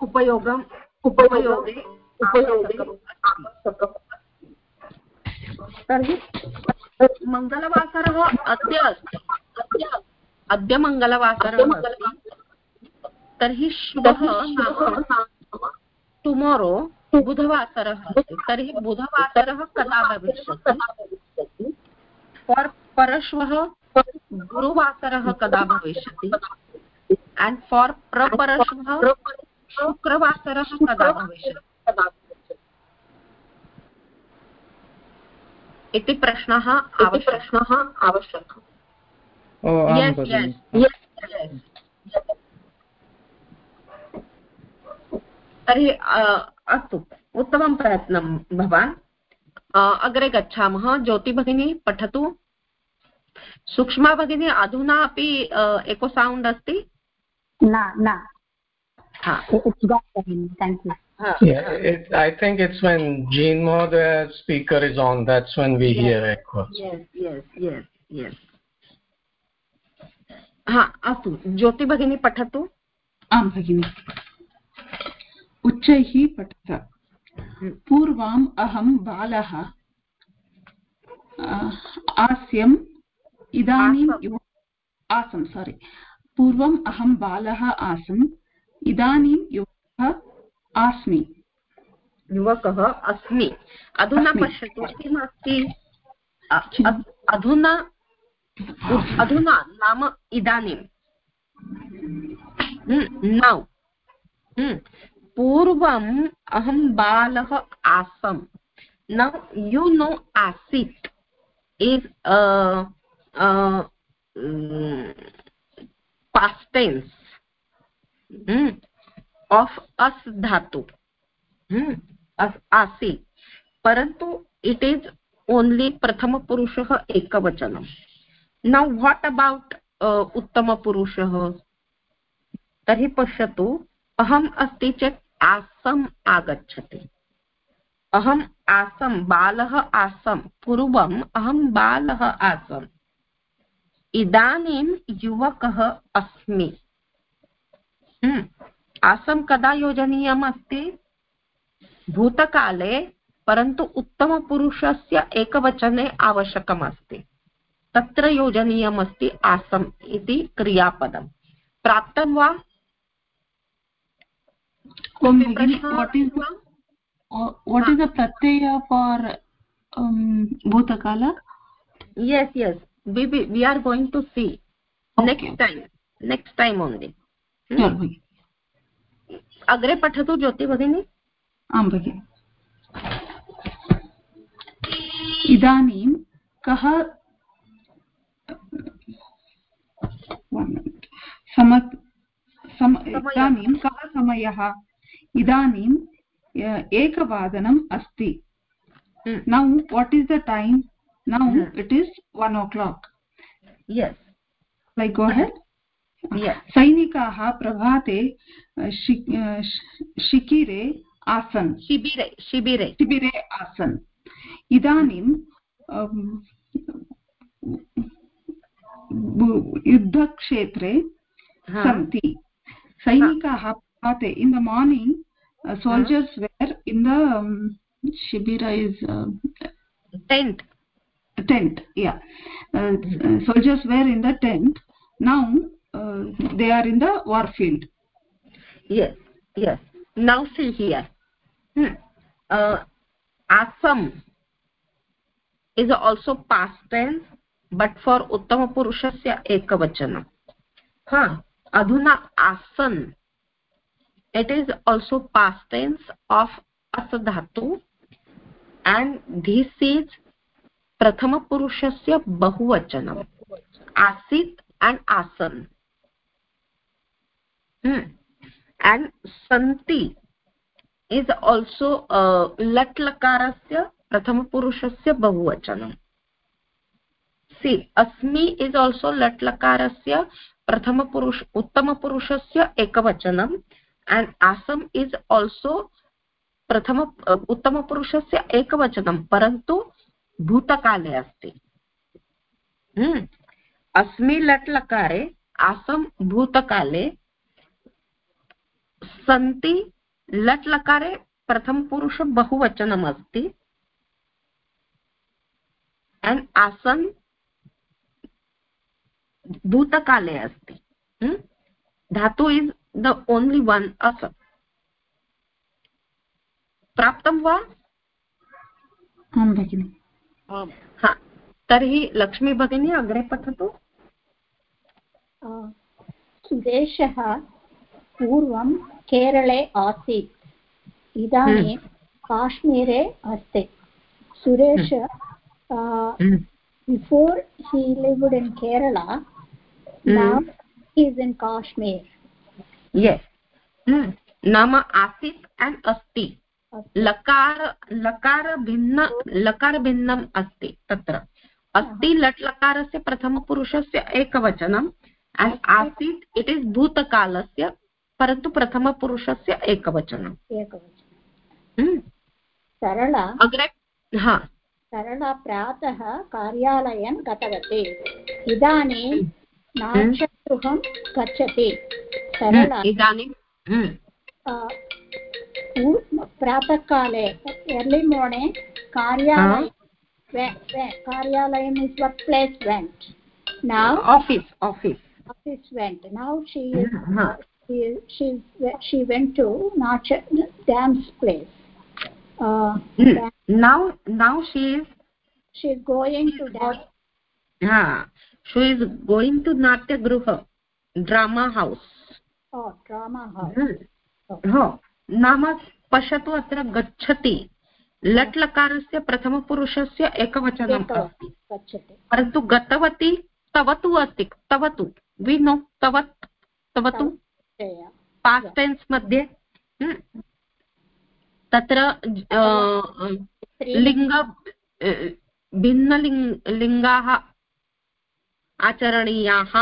उपयोगम् उपयोगे उपयोगे तर्हि मङ्गलवासरः अद्य अस्ति। अद्य मङ्गलवासरः तर्हि श्वः टुमारो बुधवासरः अस्ति तर्हि बुधवासरः कदा भविष्यति? फार् परश्वः गुरुवासरः कदा भविष्यति? एण्ड् फार् प्रपरश्वः शुक्रवासरः कदा भविष्यति? इति प्रश्नः प्रश्नः आवश्यकः yes yes yes yes तर्हि अस्तु उत्तमं प्रयत्नं भवान् अग्रे गच्छामः ज्योतिभगिनी पठतु सूक्ष्मा भगिनी अधुना अपि एको सौण्ड् अस्ति न न yeah it, i think it's when jean mohdaya speaker is on that's when we yes. hear echo yes yes yes yes हा अस्तु ज्योति भगिनी पठतु आं भगिनि उच्चैः पठत। पूर्वम् अहं बालः आस्यम् इदानीं आसं सारि पूर्वम् अहं बालः आसम् इदानीं युवकः अस्मि युवकः अस्मि। अधुना पश्यतु किमस्ति? अधुना अधुना नाम इदानीं नौ पूर्वम् अहं बालः आसम् नौ यु नो आसीत् is hmm, hmm, as asi parantu it is only prathama purushah ekavachanam now what about uh, uttama purushah तर्हि पश्यतु अहम् अस्ति चेत् आसम् आगच्छति। अहम् आसं बालः आसं पूर्वम् अहं बालः आसम्। इदानीं युवकः अस्मि। आसं कदा योजनीयम् अस्ति भूतकाले, परन्तु उत्तमपुरुषस्य एकवचने आवश्यकम् अस्ति तत्र योजनीयम् अस्ति आसम् इति क्रियापदं प्राप्तं वा? What is what is the pratyaya for um, bhutakala yes yes we we are going to see okay. next time next time only अग्रे पठतु ज्योति भगिनी आं भगिनि इदानीं कः सम इदानीं कः समयः? इदानीम् एकवादनम् अस्ति। Now what is the time now it is one o'clock yes like go ahead सैनिकाः प्रभाते शिकिरे आसन्। शिबिरे शिबिरे। शिबिरे आसन्। इदानीं युद्धक्षेत्रे सन्ति। सैनिकाः पाते in the morning soldiers were in the शिबिरैस् tent tent या soldiers were in the tent now they are in the war field now see here आसम् is also past tense but for उत्तमपुरुषस्य एकवचनं adhuna asan it is also past tense of asadhatu and this is प्रथमपुरुषस्य बहुवचनम् आसीत् and asan hmm. and santi is also uh, lat lakarasya प्रथमपुरुषस्य बहुवचनम् सि, अस्मि is also लट् लकारस्य प्रथमपुरुष, उत्तमपुरुषस्य एकवचनम् एण्ड् आसम् इस् आल्सो प्रथम, उत्तमपुरुषस्य एकवचनं, परन्तु भूतकाले अस्ति। अस्मि लट् लकारे आसं भूतकाले, सन्ति लट् लकारे प्रथमपुरुष बहुवचनम् अस्ति एण्ड् आसन् भूतकाले अस्ति। धातु इस् द ओन्लि वन् अस प्राप्तं वा? आं भगिनि। तर्हि लक्ष्मी भगिनी अग्रे पठतु। सुरेशः पूर्वं केरळे आसीत्। इदानीं काश्मीरे अस्ति। Suresh before he. Lived in Kerala is in Kashmir yes नाम आसीत् एण्ड् अस्ति। लकार लकार भिन्न लकार भिन्नम् अस्ति तत्र। अस्ति लट् लकारस्य प्रथमपुरुषस्य एकवचनम् एण्ड् आसीत् इट् इस् भूतकालस्य परन्तु प्रथमपुरुषस्य एकवचनम्। एकवचनं सरला। अग्रे हा। सरला प्रातः कार्यालयं गतवती। इदानीं नाट्यगृहं गच्छति सरला इदानीं प्रातःकाले एर्लि मार्निङ्ग् कार्यालय कार्यालयम् is work place went now office office office went now she is uh, she, she she went to Nach dam's place uh, mm. now now she is she is going to dam yeah she is going to natya gruha drama house. Oh drama house. Oh. नाम पश्यतु अत्र गच्छति लट् लकारस्य प्रथमपुरुषस्य एकवचनम् अस्ति परन्तु गतवती तवतु अस्ति तवतु वि नो तवत् तवतु पास् टेन्स् मध्ये तत्र लिङ्ग भिन्नलिङ्ग लिङ्गाः आचरणीयाः।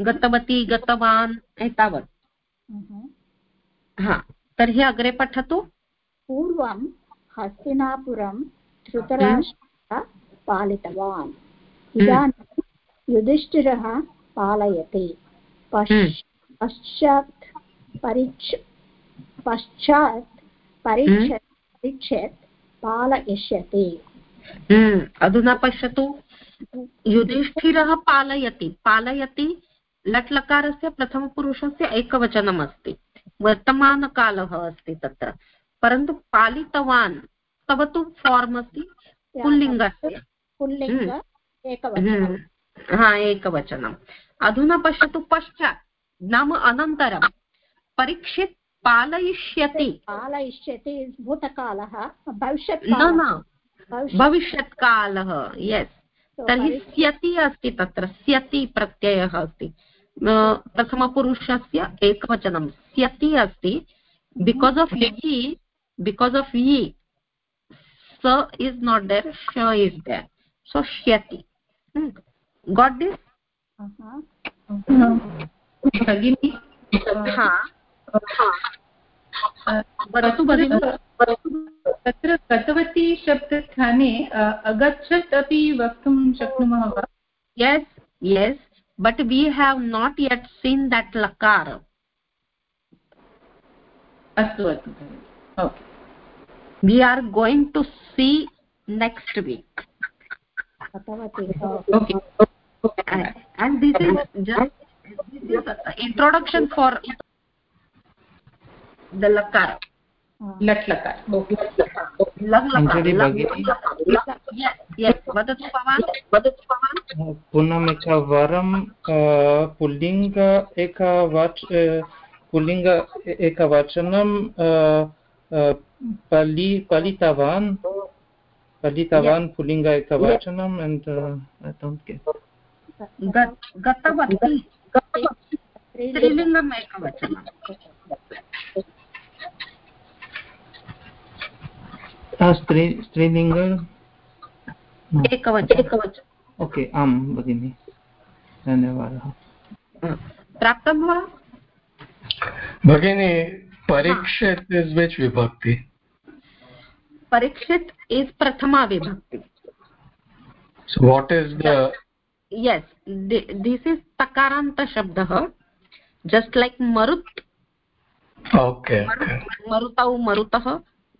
गतवती गतवान् एतावत्। हा तर्हि अग्रे पठतु। पूर्वं हस्तिनापुरं धृतराष्ट्रः पालितवान्। इदानीं युधिष्ठिरः पालयति। पश्चात् परीक्ष पश्चात् परीक्ष परीक्षेत् पालयिष्यति। हम्म, अधुना पश्यतु। युधिष्ठिरः पालयति। पालयति लट् लकारस्य प्रथमपुरुषस्य एकवचनम् अस्ति वर्तमानकालः अस्ति तत्र। परन्तु पालितवान् तव तु फार्म् अस्ति पुल्लिङ्गस्य पुल्लिङ्ग हम्म। एकवचनं हा एकवचनम्। अधुना पश्यतु पश्चात्। नाम अनन्तरं परीक्षित् पालयिष्यति। पालयिष्यति भूतकालः भविष्यत् न न। भविष्यत्कालः। यस् तर्हि स्यति अस्ति तत्र स्यति प्रत्ययः अस्ति। प्रथमपुरुषस्य एकवचनं स्यति अस्ति बिकास् आफ् यि बिकास् आफ् यि स इस् नाट् देर् श इस् देर् सो श्यति गाट् दिस् भगिनी वदतु भगिनि तत्र गतवती शब्दस्थाने अगच्छत् अपि वक्तुं शक्नुमः वा? Yes yes but we have not yet seen that लकार अस्तु अस्तु we are going to see next week and this is introduction for the लकार लट् लकार वदतु भवान् वदतु भवान् पुनः एकवारं पुल्लिङ्ग एकवाच पुल्लिङ्ग एकवचनं पलि पलितवान् पलितवान् पुल्लिङ्ग एकवचनम् and I don't गतवती स्त्रीलिङ्गम् एकवचनम् स्त्रीलिङ्ग ओके आं भगिनि। धन्यवादः। प्राप्तं वा? भगिनि परीक्षित् इस् विच् विभक्ति? परीक्षित् इस् प्रथमा विभक्ति। What is the yes this is तकारान्तशब्दः just like मरुत्। ओके मरुतौ मरुतः।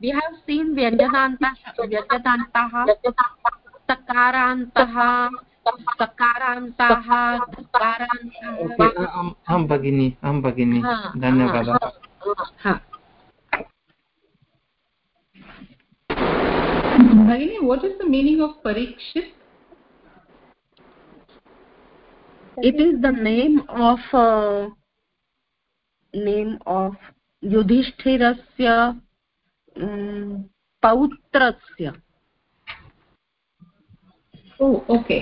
we have seen व्यञ्जनान्तः व्यञ्जनान्तः सकारान्तः सकारान्ताः आं भगिनि आं भगिनि धन्यवादः what is the meaning of Parikshit? It is the name of uh, name of Yudhishthirasya पौत्रस्य। ओके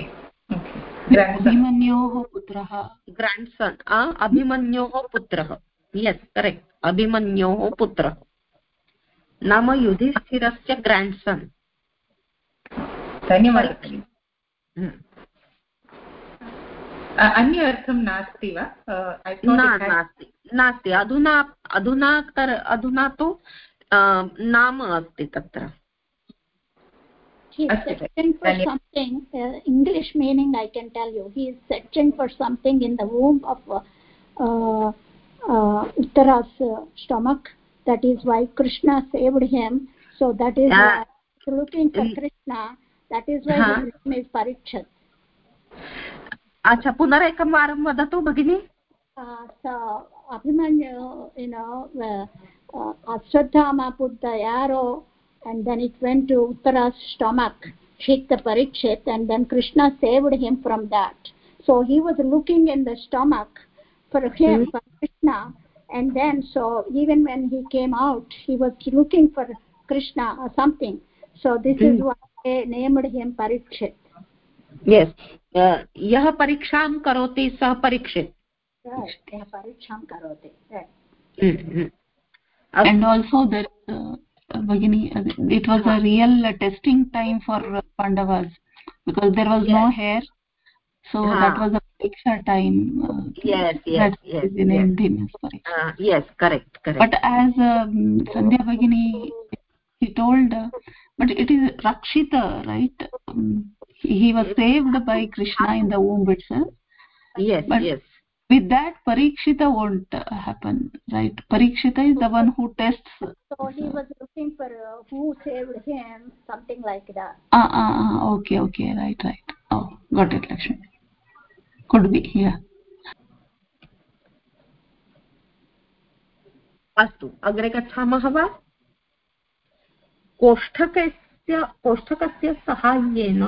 अभिमन्योः पुत्रः ग्राण्ड्सन् अभिमन्योः पुत्रः। यस् करेक्ट् अभिमन्योः पुत्रः। नाम युधिष्ठिरस्य ग्राण्ड्सन् धन्यवादः। अन्य अर्थं नास्ति वा? नास्ति। नास्ति। अधुना अधुना अधुना तु नाम अस्ति तत्र he is searching for something uh, english meaning i can tell you he is searching for something in the womb of uh, uh, uttara's uh, stomach that is why krishna saved him so that is yeah. why looking for krishna that is why huh. his name is parikshit अच्छा पुनरेकं वारं वदतु भगिनि Abhimanyu you know uh, Ashwadhama put the arrow and then it went to Uttara's stomach, hit the Parikshit, and then Krishna saved him from that. So he was looking in the stomach for him, mm -hmm. for Krishna, and then so even when he came out, he was looking for Krishna or something. So this mm -hmm. is why they named him Parikshit. Yes. Uh, यः परीक्षां करोति सः परीक्षित् परीक्षां करोति and also that uh, Bhagini, it was a real testing time for Pandavas because there was yes. no hair. So that was a pariksha time uh, yes yes yes, name yes. Uh, yes correct correct. But as um, sandhya bhagini he told uh, but it is rakshita right? Um, he was saved by krishna in the womb itself. Yes but yes with that parikshita won't happen right parikshita is the one who tests so he was looking for uh, who saved him something like that ah uh, uh, okay okay right right oh got it lakshmi could be yeah अस्तु अग्रे गच्छामः वा कोष्ठकस्य कोष्ठकस्य साहाय्येन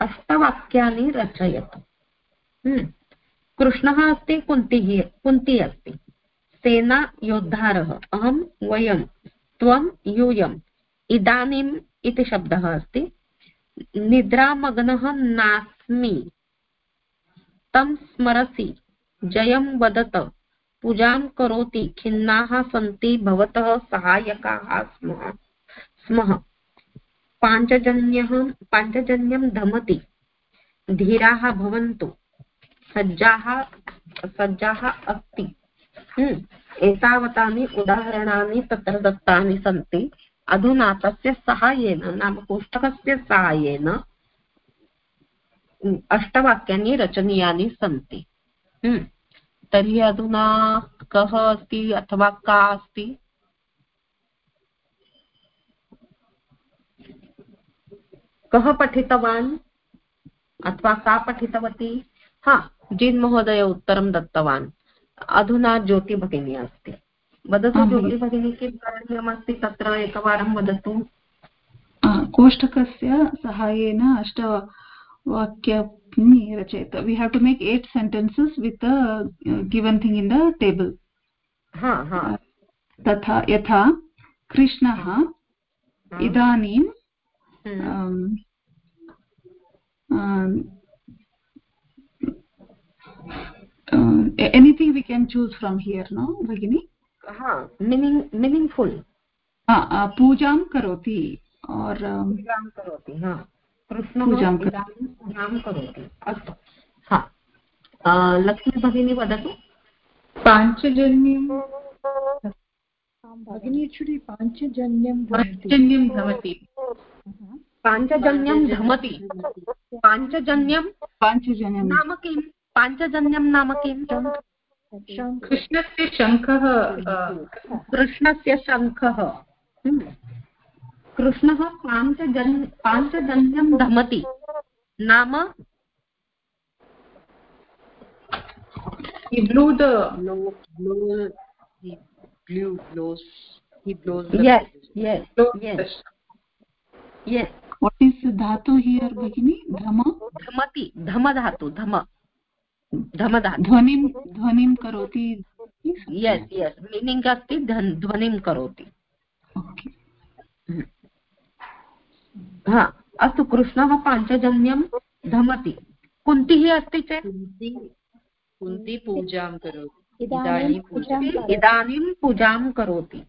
अष्टवाक्यानि रचयतु कृष्णः अस्ति, कुन्तिः, कुन्ती अस्ति। सेना योद्धारः, अहं, वयं, त्वं यूयम् इदानीम् इति शब्दः अस्ति। निद्रामग्नः नास्मि। तं स्मरसि, जयं वदत, पूजां करोति, खिन्नाः सन्ति, भवतः सहायकाः स्मः। स्मः। पाञ्चजन्यः पाञ्चजन्यं धमति धीराः भवन्तु। सज्जाः सज्जाः अस्ति। हम्म, एतावतानि उदाहरणानि तत्र दत्तानि सन्ति। अधुना तस्य सहायेन नाम पुस्तकस्य सहायेन हम्म, अष्टवाक्यानि रचनीयानि सन्ति। हम्म, तर्हि अधुना कः अस्ति अथवा का अस्ति? कः पठितवान् अथवा का पठितवती? हा जिन् महोदय उत्तरं दत्तवान्। अधुना ज्योतिभगिनी अस्ति। वदतु ज्योतिभगिनी किं करणीयमस्ति तत्र एकवारं वदतु। कोष्टकस्य सहायेन अष्टवाक्यानि रचयत। We have to make eight sentences with given thing in the table तथा यथा कृष्णः इदानीं uh, anything we can choose from here no bhagini? ha meaning meaningful. ha uh, पूजां करोति और पूजां करोति हा। कृष्णः पूजां करोति। अस्तु। हा। लक्ष्मी भगिनी वदतु। पाञ्चजन्यं भगिनी एक्चुलि पाञ्चजन्यं पाञ्चजन्यं भवति। पाञ्चजन्यं धमति पाञ्चजन्यं। पाञ्चजन्यं नाम किम्? पाञ्चजन्यं नाम किं कृष्णस्य शङ्खः कृष्णस्य शङ्खः हम्म। कृष्णः पाञ्चजन् पाञ्चजन्यं धमति नाम he blew the blow blow he blew blows he blows the yes yes yes yes what is dhatu here bhagini dhama dhamati dhama dhatu dhama ध्वनिं ध्वनिं करोति? यस् यस् मीनिङ्ग् अस्ति ध्वनिं करोति। हा अस्तु कृष्णः पाञ्चजन्यं धमति। कुन्तिः अस्ति चेत् कुन्ती पूजां करोति। इदानीं पूजां करोति।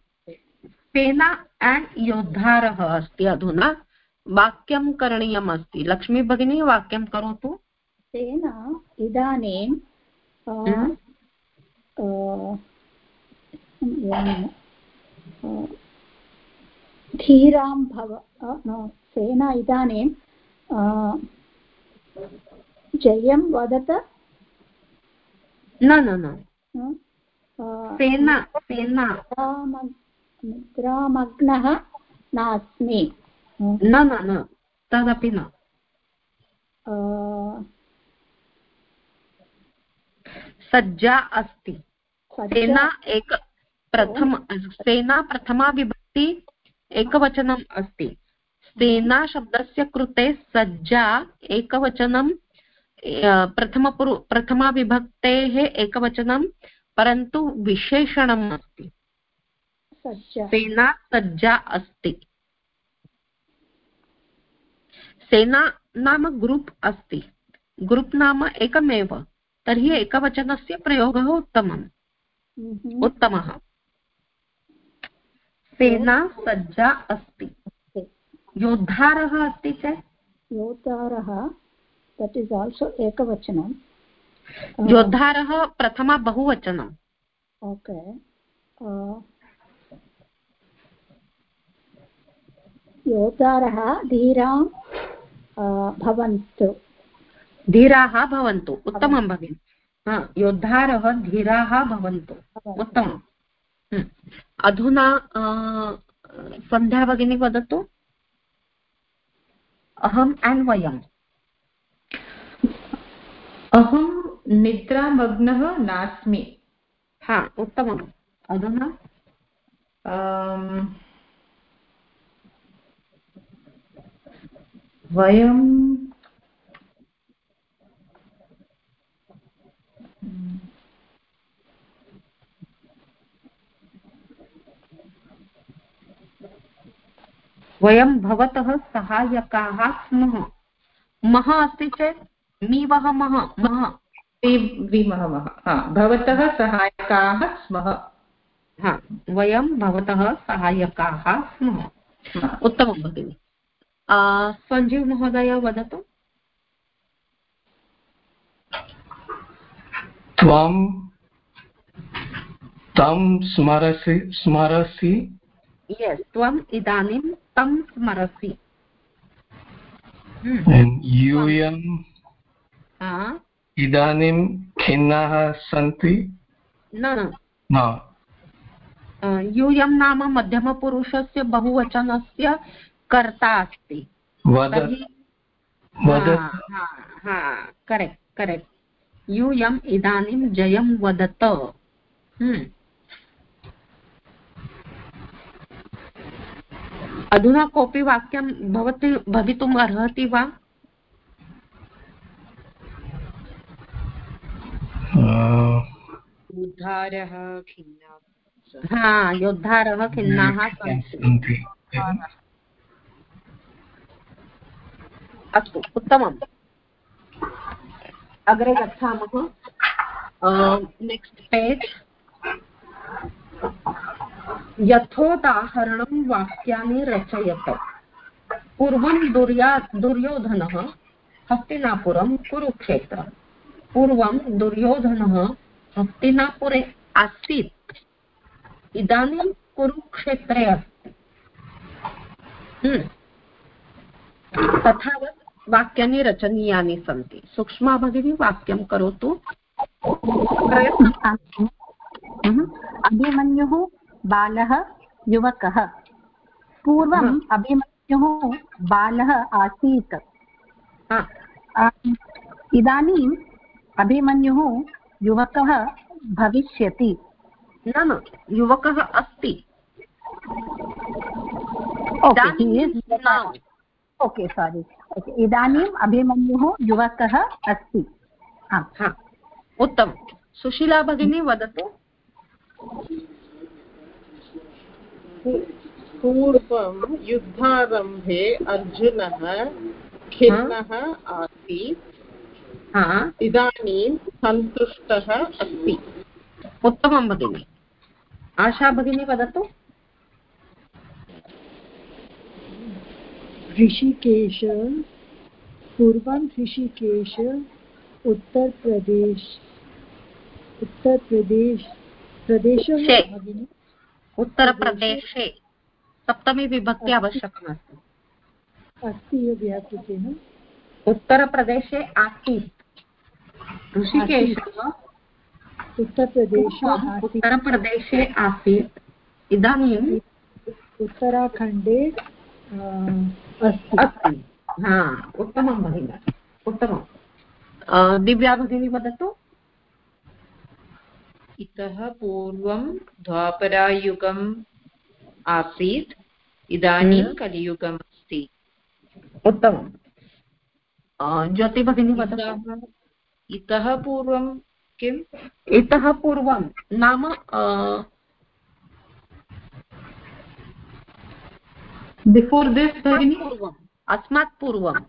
सेना एण्ड् योद्धारः अस्ति अधुना। वाक्यं करणीयम् अस्ति लक्ष्मी भगिनी वाक्यं करोतु। तेन इदानीं धीरां भव सेना इदानीं जयं वदत? न न न। सेना सेना निद्रामग्नः नास्मि। न न न तदपि न। सज्जा अस्ति। सेना एक प्रथम सेना प्रथमा विभक्ति एकवचनम् अस्ति। सेना शब्दस्य कृते सज्जा एकवचनं प्रथमपुरु प्रथमाविभक्तेः एकवचनं परन्तु विशेषणम् अस्ति। सेना सज्जा अस्ति। सेना नाम ग्रुप् अस्ति। ग्रुप् नाम एकमेव। तर्हि एकवचनस्य प्रयोगः उत्तमम्। उत्तमः। सेना सज्जा अस्ति। योद्धारः अस्ति चेत् योद्धारः दट् इस् आल्सो एकवचनं। योद्धारः प्रथमा बहुवचनम् ओके। योद्धारः धीरां भवन्तु। धीराः भवन्तु उत्तमं भगिनि। योद्धारः धीराः भवन्तु उत्तमम्। अधुना सन्ध्या भगिनी वदतु। अहम् एण्ड् वयम्। अहं निद्रामग्नः नास्मि। हा उत्तमम्। अधुना वयं वयं भवतः सहायकाः स्मः। मः अस्ति चेत् मीवः मः मः विमहमः भवतः सहायकाः स्मः। हा वयं भवतः सहायकाः स्मः। उत्तमं भगिनि। वदतु। त्वं तं स्मरसि स्मरसि। यस् त्वम् इदानीं तं स्मरसि। यूयम् इदानीं खिन्नाः सन्ति। न यूयं नाम मध्यमपुरुषस्य बहुवचनस्य कर्ता अस्ति। करेक्ट् करेक्ट् यूयम् इदानीं जयं वदत। हम्म। अधुना कोऽपि वाक्यं भवति भवितुम् अर्हति वा? उद्धारः खिन्ना। हा योद्धारः खिन्नाः सन्ति। अस्तु उत्तमम्। अग्रे गच्छामः नेक्स्ट् पेज् यथोदाहरणं वाक्यानि रचयत। पूर्वं दुर्या, दुर्योधनः हस्तिनापुरं कुरुक्षेत्र। पूर्वं दुर्योधनः हस्तिनापुरे आसीत्। इदानीं कुरुक्षेत्रे अस्ति। हम्म। तथावत् वाक्यानि रचनीयानि सन्ति। सूक्ष्मा भगिनी वाक्यं करोतु। अभिमन्युः बालः युवकः। पूर्वम् अभिमन्युः बालः आसीत्। इदानीम् अभिमन्युः युवकः भविष्यति। न न युवकः अस्ति। ओके सारी इदानीम् अभिमन्युः युवकः अस्ति। उत्तमं। सुशीला भगिनी वदतु। पूर्वं युद्धारम्भे अर्जुनः खिन्नः आसीत्। इदानीं सन्तुष्टः अस्ति। उत्तमं भगिनि। आशा भगिनी वदतु। ऋषिकेश पूर्वं ऋषिकेश उत्तरप्रदेश उत्तरप्रदेश प्रदेशः उत्तरप्रदेशे सप्तमी विभक्ति आवश्यकमस्ति अस्ति व्याकृतेन उत्तरप्रदेशे आसीत् ऋषिकेशः उत्तरप्रदेशे उत्तरप्रदेशे आसीत् इदानीम् उत्तराखण्डे अस्ति। हा उत्तमं भगिनि उत्तमं। दिव्या भगिनी वदतु। इतः पूर्वं द्वापरायुगम् आसीत्। इदानीं हम्म। कलियुगम् अस्ति उत्तमं ज्योति भगिनी वदतु। इतः पूर्वं किम्? इतः पूर्वं नाम बिफोर् दिस् भगिनि अस्मात् पूर्वम्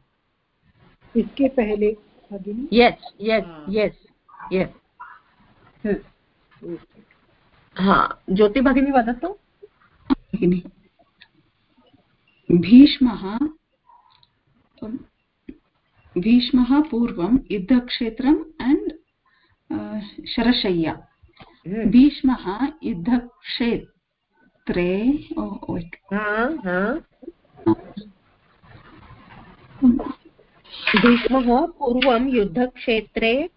इसके पहले यस् यस् यस् यस् हा। ज्योति भगिनी वदतु भगिनि भीष्मः भीष्मः पूर्वं युद्धक्षेत्रम् अण्ड् शरशय्या। भीष्मः युद्धक्षेत्रे भीष्मः पूर्वं युद्धक्षेत्रे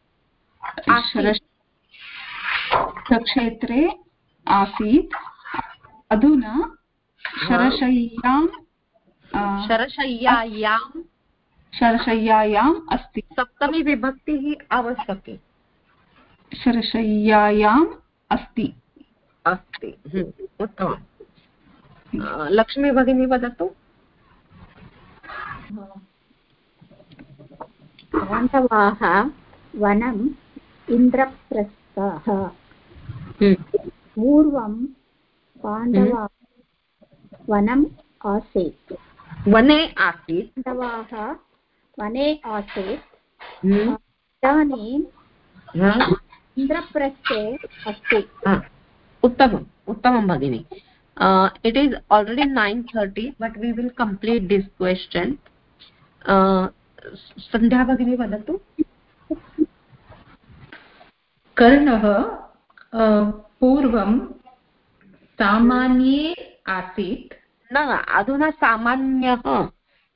युद्धक्षेत्रे आसीत्। अधुना शरशय्यां शरशय्यायां शरशय्यायाम् अस्ति। सप्तमी विभक्तिः आवश्यकी। शरशय्यायाम् अस्ति। अस्ति। उत्तमं लक्ष्मी भगिनी वदतु। पाण्डवाः वनम् इन्द्रप्रस्थाः। पूर्वं पाण्डवा वनम् आसीत्। वने आसीत्। पाण्डवाः वने आसीत्। इदानीम् इन्द्रप्रस्थे अस्ति। उत्तमम् उत्तमं भगिनि। It is already nine thirty but we will complete this question Sandhya भगिनी वदतु? कर्णः पूर्वं सामान्ये आसीत्। न अधुना सामान्यः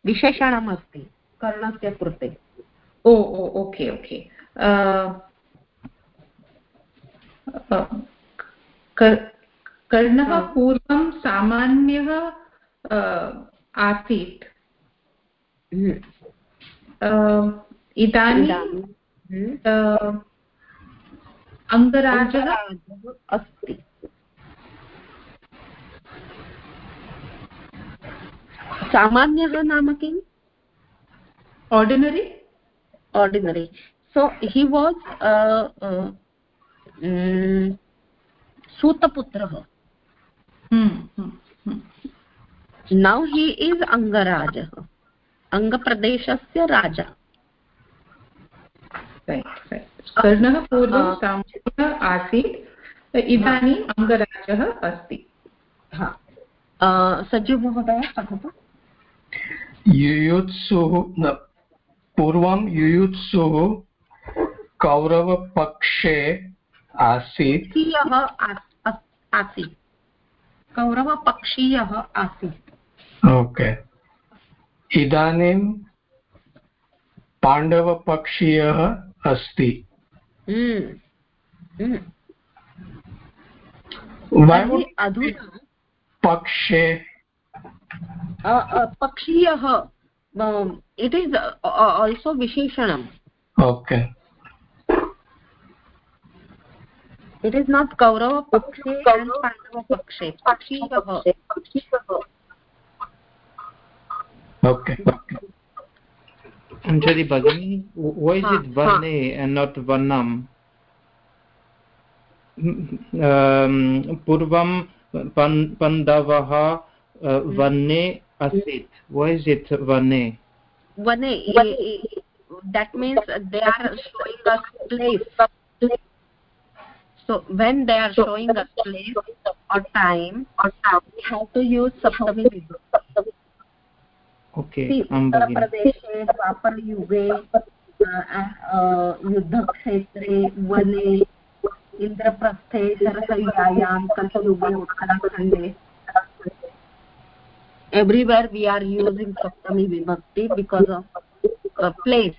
विशेषणमस्ति कर्णस्य कृते। Oh oh okay okay. कर्णः पूर्वं सामान्यः आसीत्। अङ्गराजः अस्ति। सामान्यः नाम सो हि वास् सूतपुत्रः। नौ हि इस् अङ्गराजः अङ्गप्रदेशस्य राजा। कर्णः पूर्वं सामान्यः आसीत् इदानीम् अङ्गराजः अस्ति। सजीव महोदय पठतु युयुत्सुः पूर्वं युयुत्सुः कौरवपक्षे आसीत्। आसीत्। कौरवपक्षीयः आसीत्। ओके। इदानीं पाण्डवपक्षीयः अस्ति। अधुना पक्षे पक्षीयः इट् इस् आल्सो विशेषणम्। ओके। इट् इस् नाट् कौरवपक्षे पाण्डवपक्षे पक्षीयः। Okay. Anjali Bhagini, why is it Varne and not Varnam? Um, Purvam Pandavaha uh, Varne Asit. Why is it Varne? Varne, that means they are showing us place. So when they are showing us place or time, or time, we have to use Saptami Vibhakti. युगे युद्धक्षेत्रे वने इन्द्रप्रस्थे शरशय्यायां कलयुगे उत्कलखण्डे एव्रीवेर् वि आर् using सप्तमी विभक्ति because of place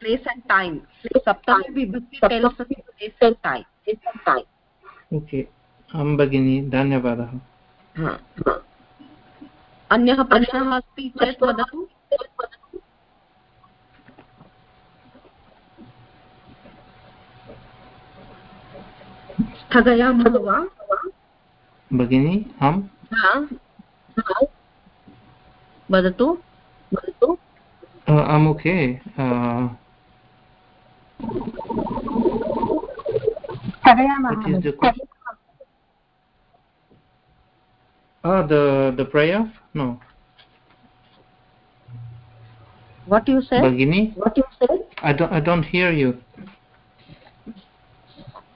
place and time सप्तमी विभक्ति place and time okay आं भगिनि धन्यवादः हा हा अन्यः प्रश्नः अस्ति चेत् वदतु। स्थगयामः वा? भगिनि आम् वदतु। वदतु। आम् ओके। स्थगयामः। Ah, the the prayer? No. What you said? Bagini? What you said? I don't I don't hear you.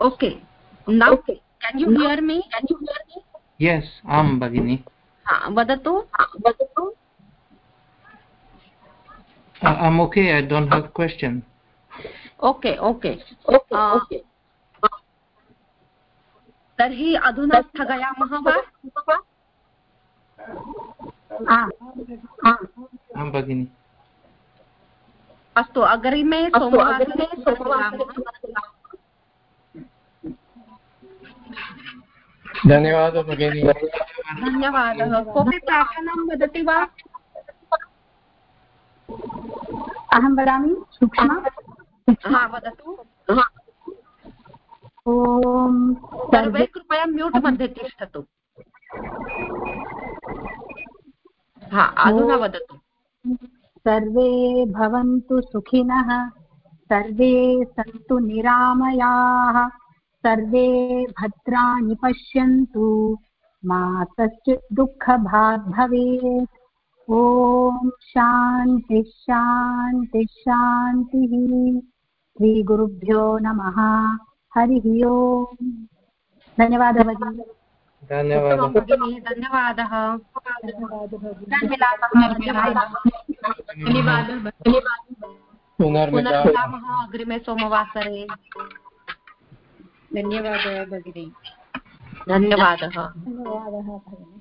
Okay. Now okay. can you hear me? Can you hear me? yes am bagini हा वदतु वदतु uh, i'm okay i don't have question okay okay okay तर्हि अधुना स्थगयामः वा आं भगिनि। अस्तु अग्रिमे सोमवासरे धन्यवादः भगिनि। धन्यवादः। कोऽपि प्रार्थनां वदति वा? अहं वदामि सूक्ष्म। हा वदतु। ॐ सर्वे कृपया म्यूट् मध्ये तिष्ठतु। हा अधुना वदतु। सर्वे भवन्तु सुखिनः सर्वे सन्तु निरामयाः सर्वे भद्राणि पश्यन्तु मा कश्चित् दुःखभाग् भवेत्। ॐ शान्तिः शान्तिः शान्तिः। श्रीगुरुभ्यो नमः। हरिः ओम्। धन्यवादः भगिनी। धन्यवादः। अग्रिमे सोमवासरे। धन्यवादः भगिनी। धन्यवादः। धन्यवादः भगिनी।